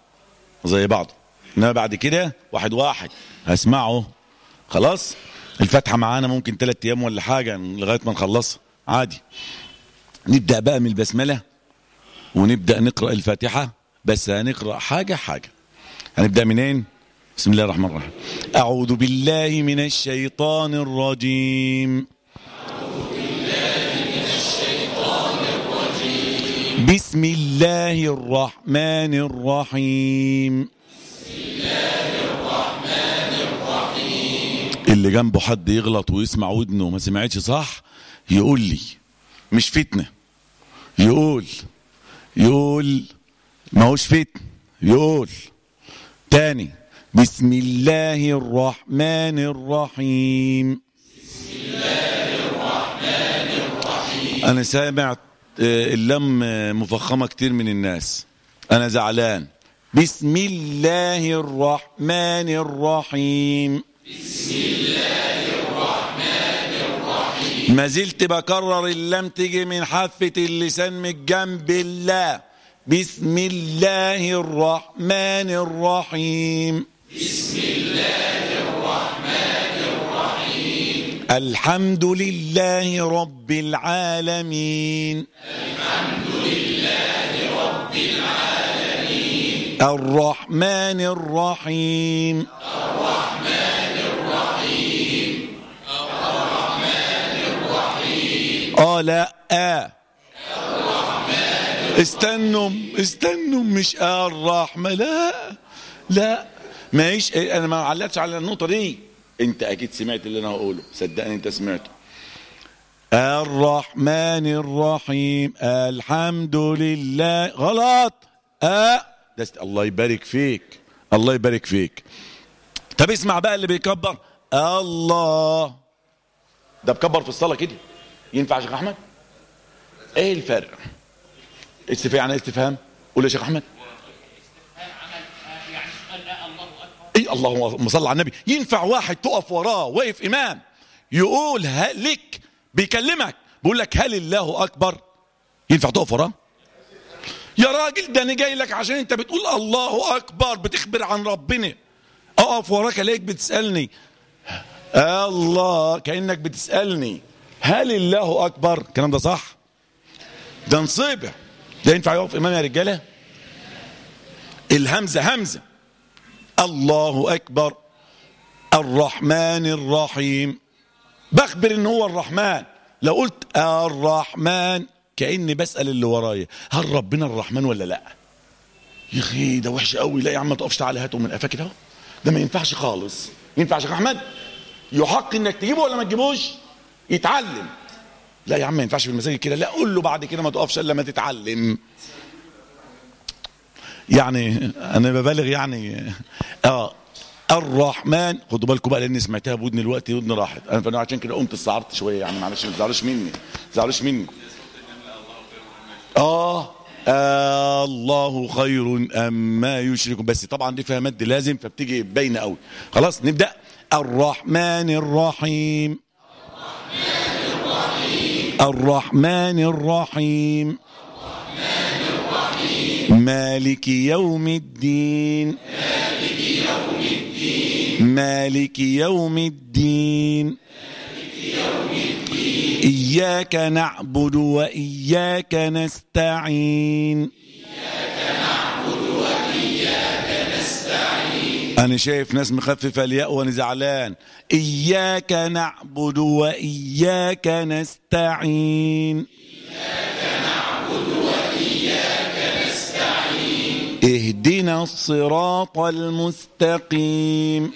زي بعض. إنما بعد كده واحد واحد. هسمعه. خلاص؟ الفاتحه معانا ممكن ثلاث أيام ولا حاجة لغاية ما نخلصها. عادي. نبدأ بقى من البسملة ونبدأ نقرأ الفاتحة. بس هنقرأ حاجة حاجة. هنبدأ منين؟ بسم الله الرحمن الرحيم. أعوذ بالله من الشيطان الرجيم. بسم الله الرحمن الرحيم. اللي جنبه حد يغلط ويسمع ودنه ما سمعتش صح؟ يقول لي مش فتنة. يقول يقول ما هوش فتن. يقول تاني بسم الله الرحمن الرحيم. أنا سامع آه، اللم آه، مفخمة كتير من الناس. أنا زعلان. بسم الله الرحمن الرحيم. ما زلت بكرر اللام تيجي من حافة اللسان من جنب الله. بسم الله الرحمن الرحيم. بسم الله الرحمن الرحيم الحمد لله رب العالمين الحمد لله رب العالمين. الرحمن الرحيم. آه لا آه. استنوا استنوا مش آه الرحمة لا لا. ماهيش أنا ما علقتش على النقطة دي. أنت أكيد سمعت اللي أنا هقوله. صدقني أنت سمعته. الرحمن الرحيم. الحمد لله. غلط. آه ده. الله يبارك فيك. الله يبارك فيك. طب اسمع بقى اللي بيكبر. الله. ده بكبر في الصلاة كده. ينفع يا شيخ أحمد؟ إيه الفرق؟ استفهام يعني استفهام قول يا شيخ أحمد؟ اي اللهم صل على النبي. ينفع واحد تقف وراه واقف إمام يقول لك بيكلمك بيقول لك هل الله أكبر؟ ينفع تقف وراه؟ يا راجل ده أنا جاي لك عشان أنت بتقول الله أكبر بتخبر عن ربنا. أقف وراك ألاقيك بتسألني. الله كأنك بتسألني. هل الله أكبر؟ الكلام ده صح؟ ده نصيبه ده ينفع يقف إمام يا رجالة؟ الهمزة همزة. الله أكبر. الرحمن الرحيم. بخبر إن هو الرحمن. لو قلت الرحمن كأني بسأل اللي ورايا. هل ربنا الرحمن ولا لأ؟ يا أخي ده وحش قوي لا يا عم ما تقفش تعالى هاته من قفاك اهو ده ما ينفعش خالص. ينفع يا أحمد. يحق إنك تجيبه ولا ما تجيبوش؟ يتعلم. لا يا عم ما ينفعش في المساجد كده. لا قول له بعد كده ما تقفش إلا ما تتعلم. يعني أنا ببالغ يعني. آه الرحمن خدوا بالكم بقى لأني سمعتها بودني دلوقتي ودني راحت. أنا فانا عشان كده قمت استعرضت شوية يعني معلش ما تزعلوش مني. ما تزعلوش مني. آه, آه الله خير أما يشركون. بس طبعا دي فيها مد لازم فبتيجي باينة قوي. خلاص نبدأ. الرحمن الرحيم. الرحمن الرحيم. مالك يوم الدين. مالك يوم الدين. إياك نعبد وإياك نستعين. أنا شايف ناس مخففة الياء وأنا زعلان. إياك نعبد وإياك نستعين. اهدنا الصراط المستقيم.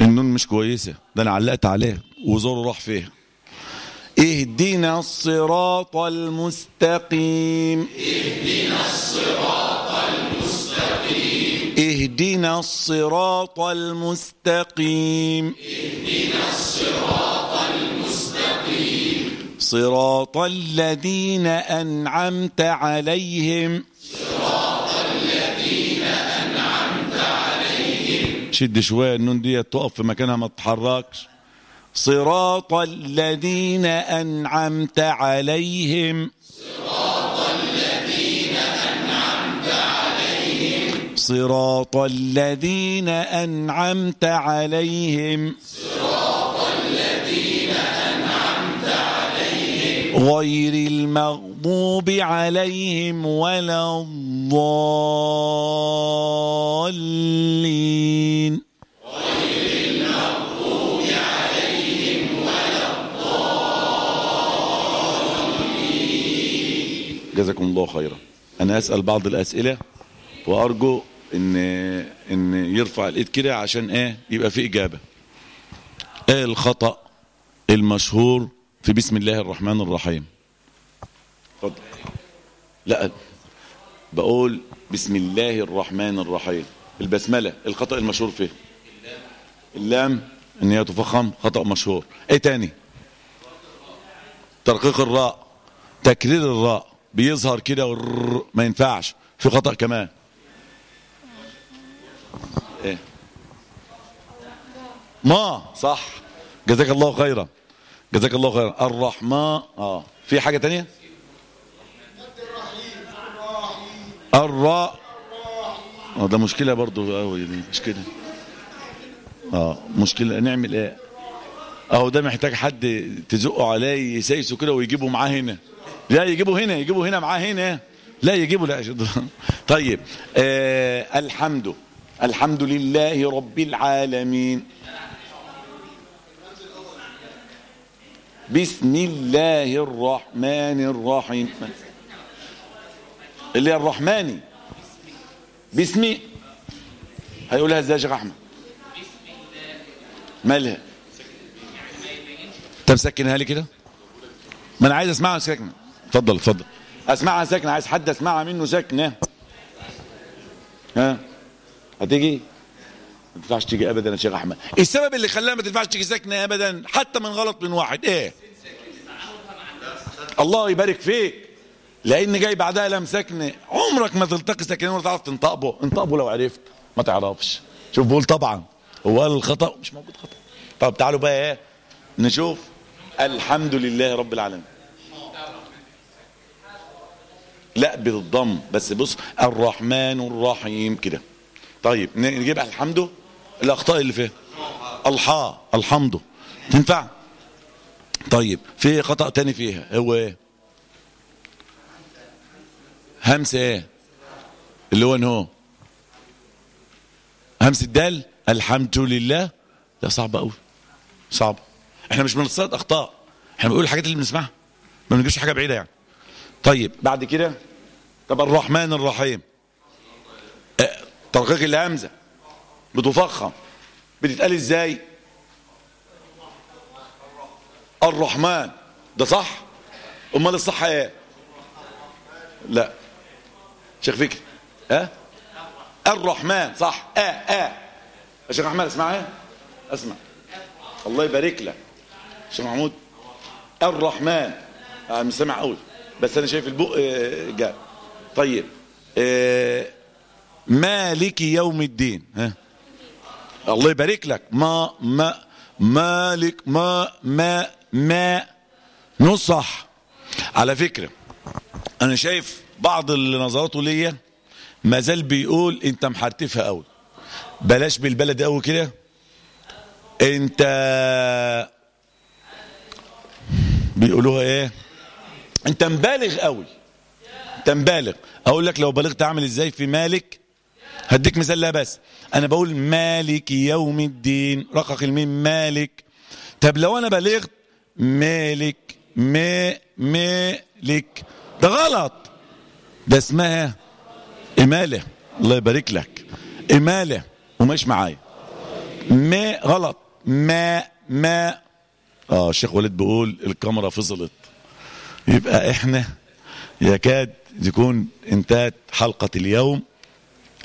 النون مش كويسة. ده أنا علقت عليه وزوره راح فيها. اهدنا الصراط المستقيم. اهدنا الصراط المستقيم. صراط الذين أنعمت عليهم. شد شوية النون دي تقف في مكانها ما تتحركش. صراط الذين أنعمت عليهم. صراط الذين أنعمت عليهم. غير المغضوب عليهم ولا الضالين. جزاكم الله خيرا. أنا أسأل بعض الأسئلة وأرجو إن إن يرفع الإيد كده عشان إيه؟ يبقى في إجابة. إيه الخطأ المشهور في بسم الله الرحمن الرحيم؟ اتفضل. لا بقول بسم الله الرحمن الرحيم. البسملة الخطأ المشهور فيه. اللام إن هي تفخم خطأ مشهور. إيه تاني؟ ترقيق الراء تكرير الراء بيظهر كده ما ينفعش. في خطأ كمان. إيه. ما؟ صح. جزاك الله خيرا. جزاك الله خيرا. الرحمن آه. في حاجة تانية؟ الراء آه ده مشكلة برضو قوي دي مشكله آه مشكلة. نعمل إيه؟ أهو ده محتاج حد تزقه عليه يسيسه كده ويجيبه معاه هنا. لا يجيبه هنا يجيبه هنا معاه هنا. لا يجيبه لا. طيب آه الحمد. الحمد لله رب العالمين. بسم الله الرحمن الرحيم. اللي الرحماني. باسمي هيقولها إزاي يا شيخ أحمد؟ مالها؟ طب سكنها لي كده. ما أنا عايز أسمعها ساكنة. اتفضل اتفضل. أسمعها ساكنة عايز حد أسمعها منه ساكنة. ها؟ هتيجي؟ ما تنفعش تيجي ابدا يا شيخ أحمد. السبب اللي خلاها ما تنفعش تيجي ساكنة ابدا حتى من غلط من واحد. إيه؟ الله يبارك فيك. لأن جاي بعدها لم ساكنة. عمرك ما تلتقي ساكنين ولا تعرف تنطقبه. انطقبه لو عرفت. ما تعرفش. شوف بقول طبعا. هو الخطأ مش موجود خطأ. طب تعالوا بقى إيه؟ نشوف. الحمد لله رب العالمين. لا بالضم. بس بص الرحمن الرحيم كده. طيب نجيب الحمد الأخطاء اللي فيها. الحاء الحمد. تنفع؟ طيب في خطأ تاني فيها. هو إيه؟ همس إيه؟ اللي هو انه همس الدال. الحمد لله. لا صعب قوي صعب. إحنا مش بنصطاد أخطاء. إحنا بنقول الحاجات اللي بنسمعها. ما بنجيبش حاجة بعيدة يعني. طيب بعد كده. طب الرحمن الرحيم. ترقيق الهمزة بتفخم. بتتقال إزاي؟ الرحمن. ده صح؟ أمال الصح إيه؟ لا. شيخ فكري. ها؟ الرحمن. صح. آه آه يا شيخ أحمد اسمع إيه؟ اسمع. الله يبارك لك. شيخ محمود. الرحمن. أنا مش سامع قوي بس أنا شايف البق آه، جاء. طيب. آه، مالك يوم الدين. ها؟ الله يبارك لك. ما ما مالك ما ما ما نصح على فكرة أنا شايف بعض اللي نظراته ليا ما زال بيقول أنت محرتفها قوي بلاش بالبلد قوي كده. أنت بيقولوها إيه؟ أنت مبالغ قوي أنت مبالغ. أقول لك لو بلغت اعمل إزاي في مالك؟ هديك مثال لا بس أنا بقول مالك يوم الدين. رقق الميم مالك. طب لو أنا بلغت مالك ما مالك. ده غلط. ده اسمها إمالة. الله يبارك لك. إمالة. ومش معايا. ما غلط. ما ما. آه الشيخ وليد بيقول الكاميرا فصلت. يبقى إحنا يكاد يكون انتهت حلقة اليوم.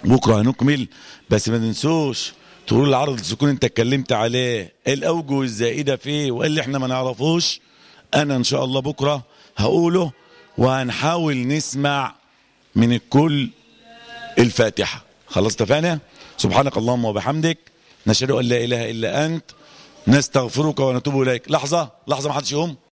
بكرة هنكمل بس ما تنسوش تقول العرض السكون انت اتكلمت عليه الاوجه الزائدة فيه وايه اللي إحنا ما نعرفوش. أنا إن شاء الله بكرة هقوله وهنحاول نسمع من الكل الفاتحة. خلاص اتفقنا؟ سبحانك اللهم وبحمدك. نشهد أن لا إله إلا أنت. نستغفرك ونتوب إليك. لحظة لحظة ما حدش يقوم.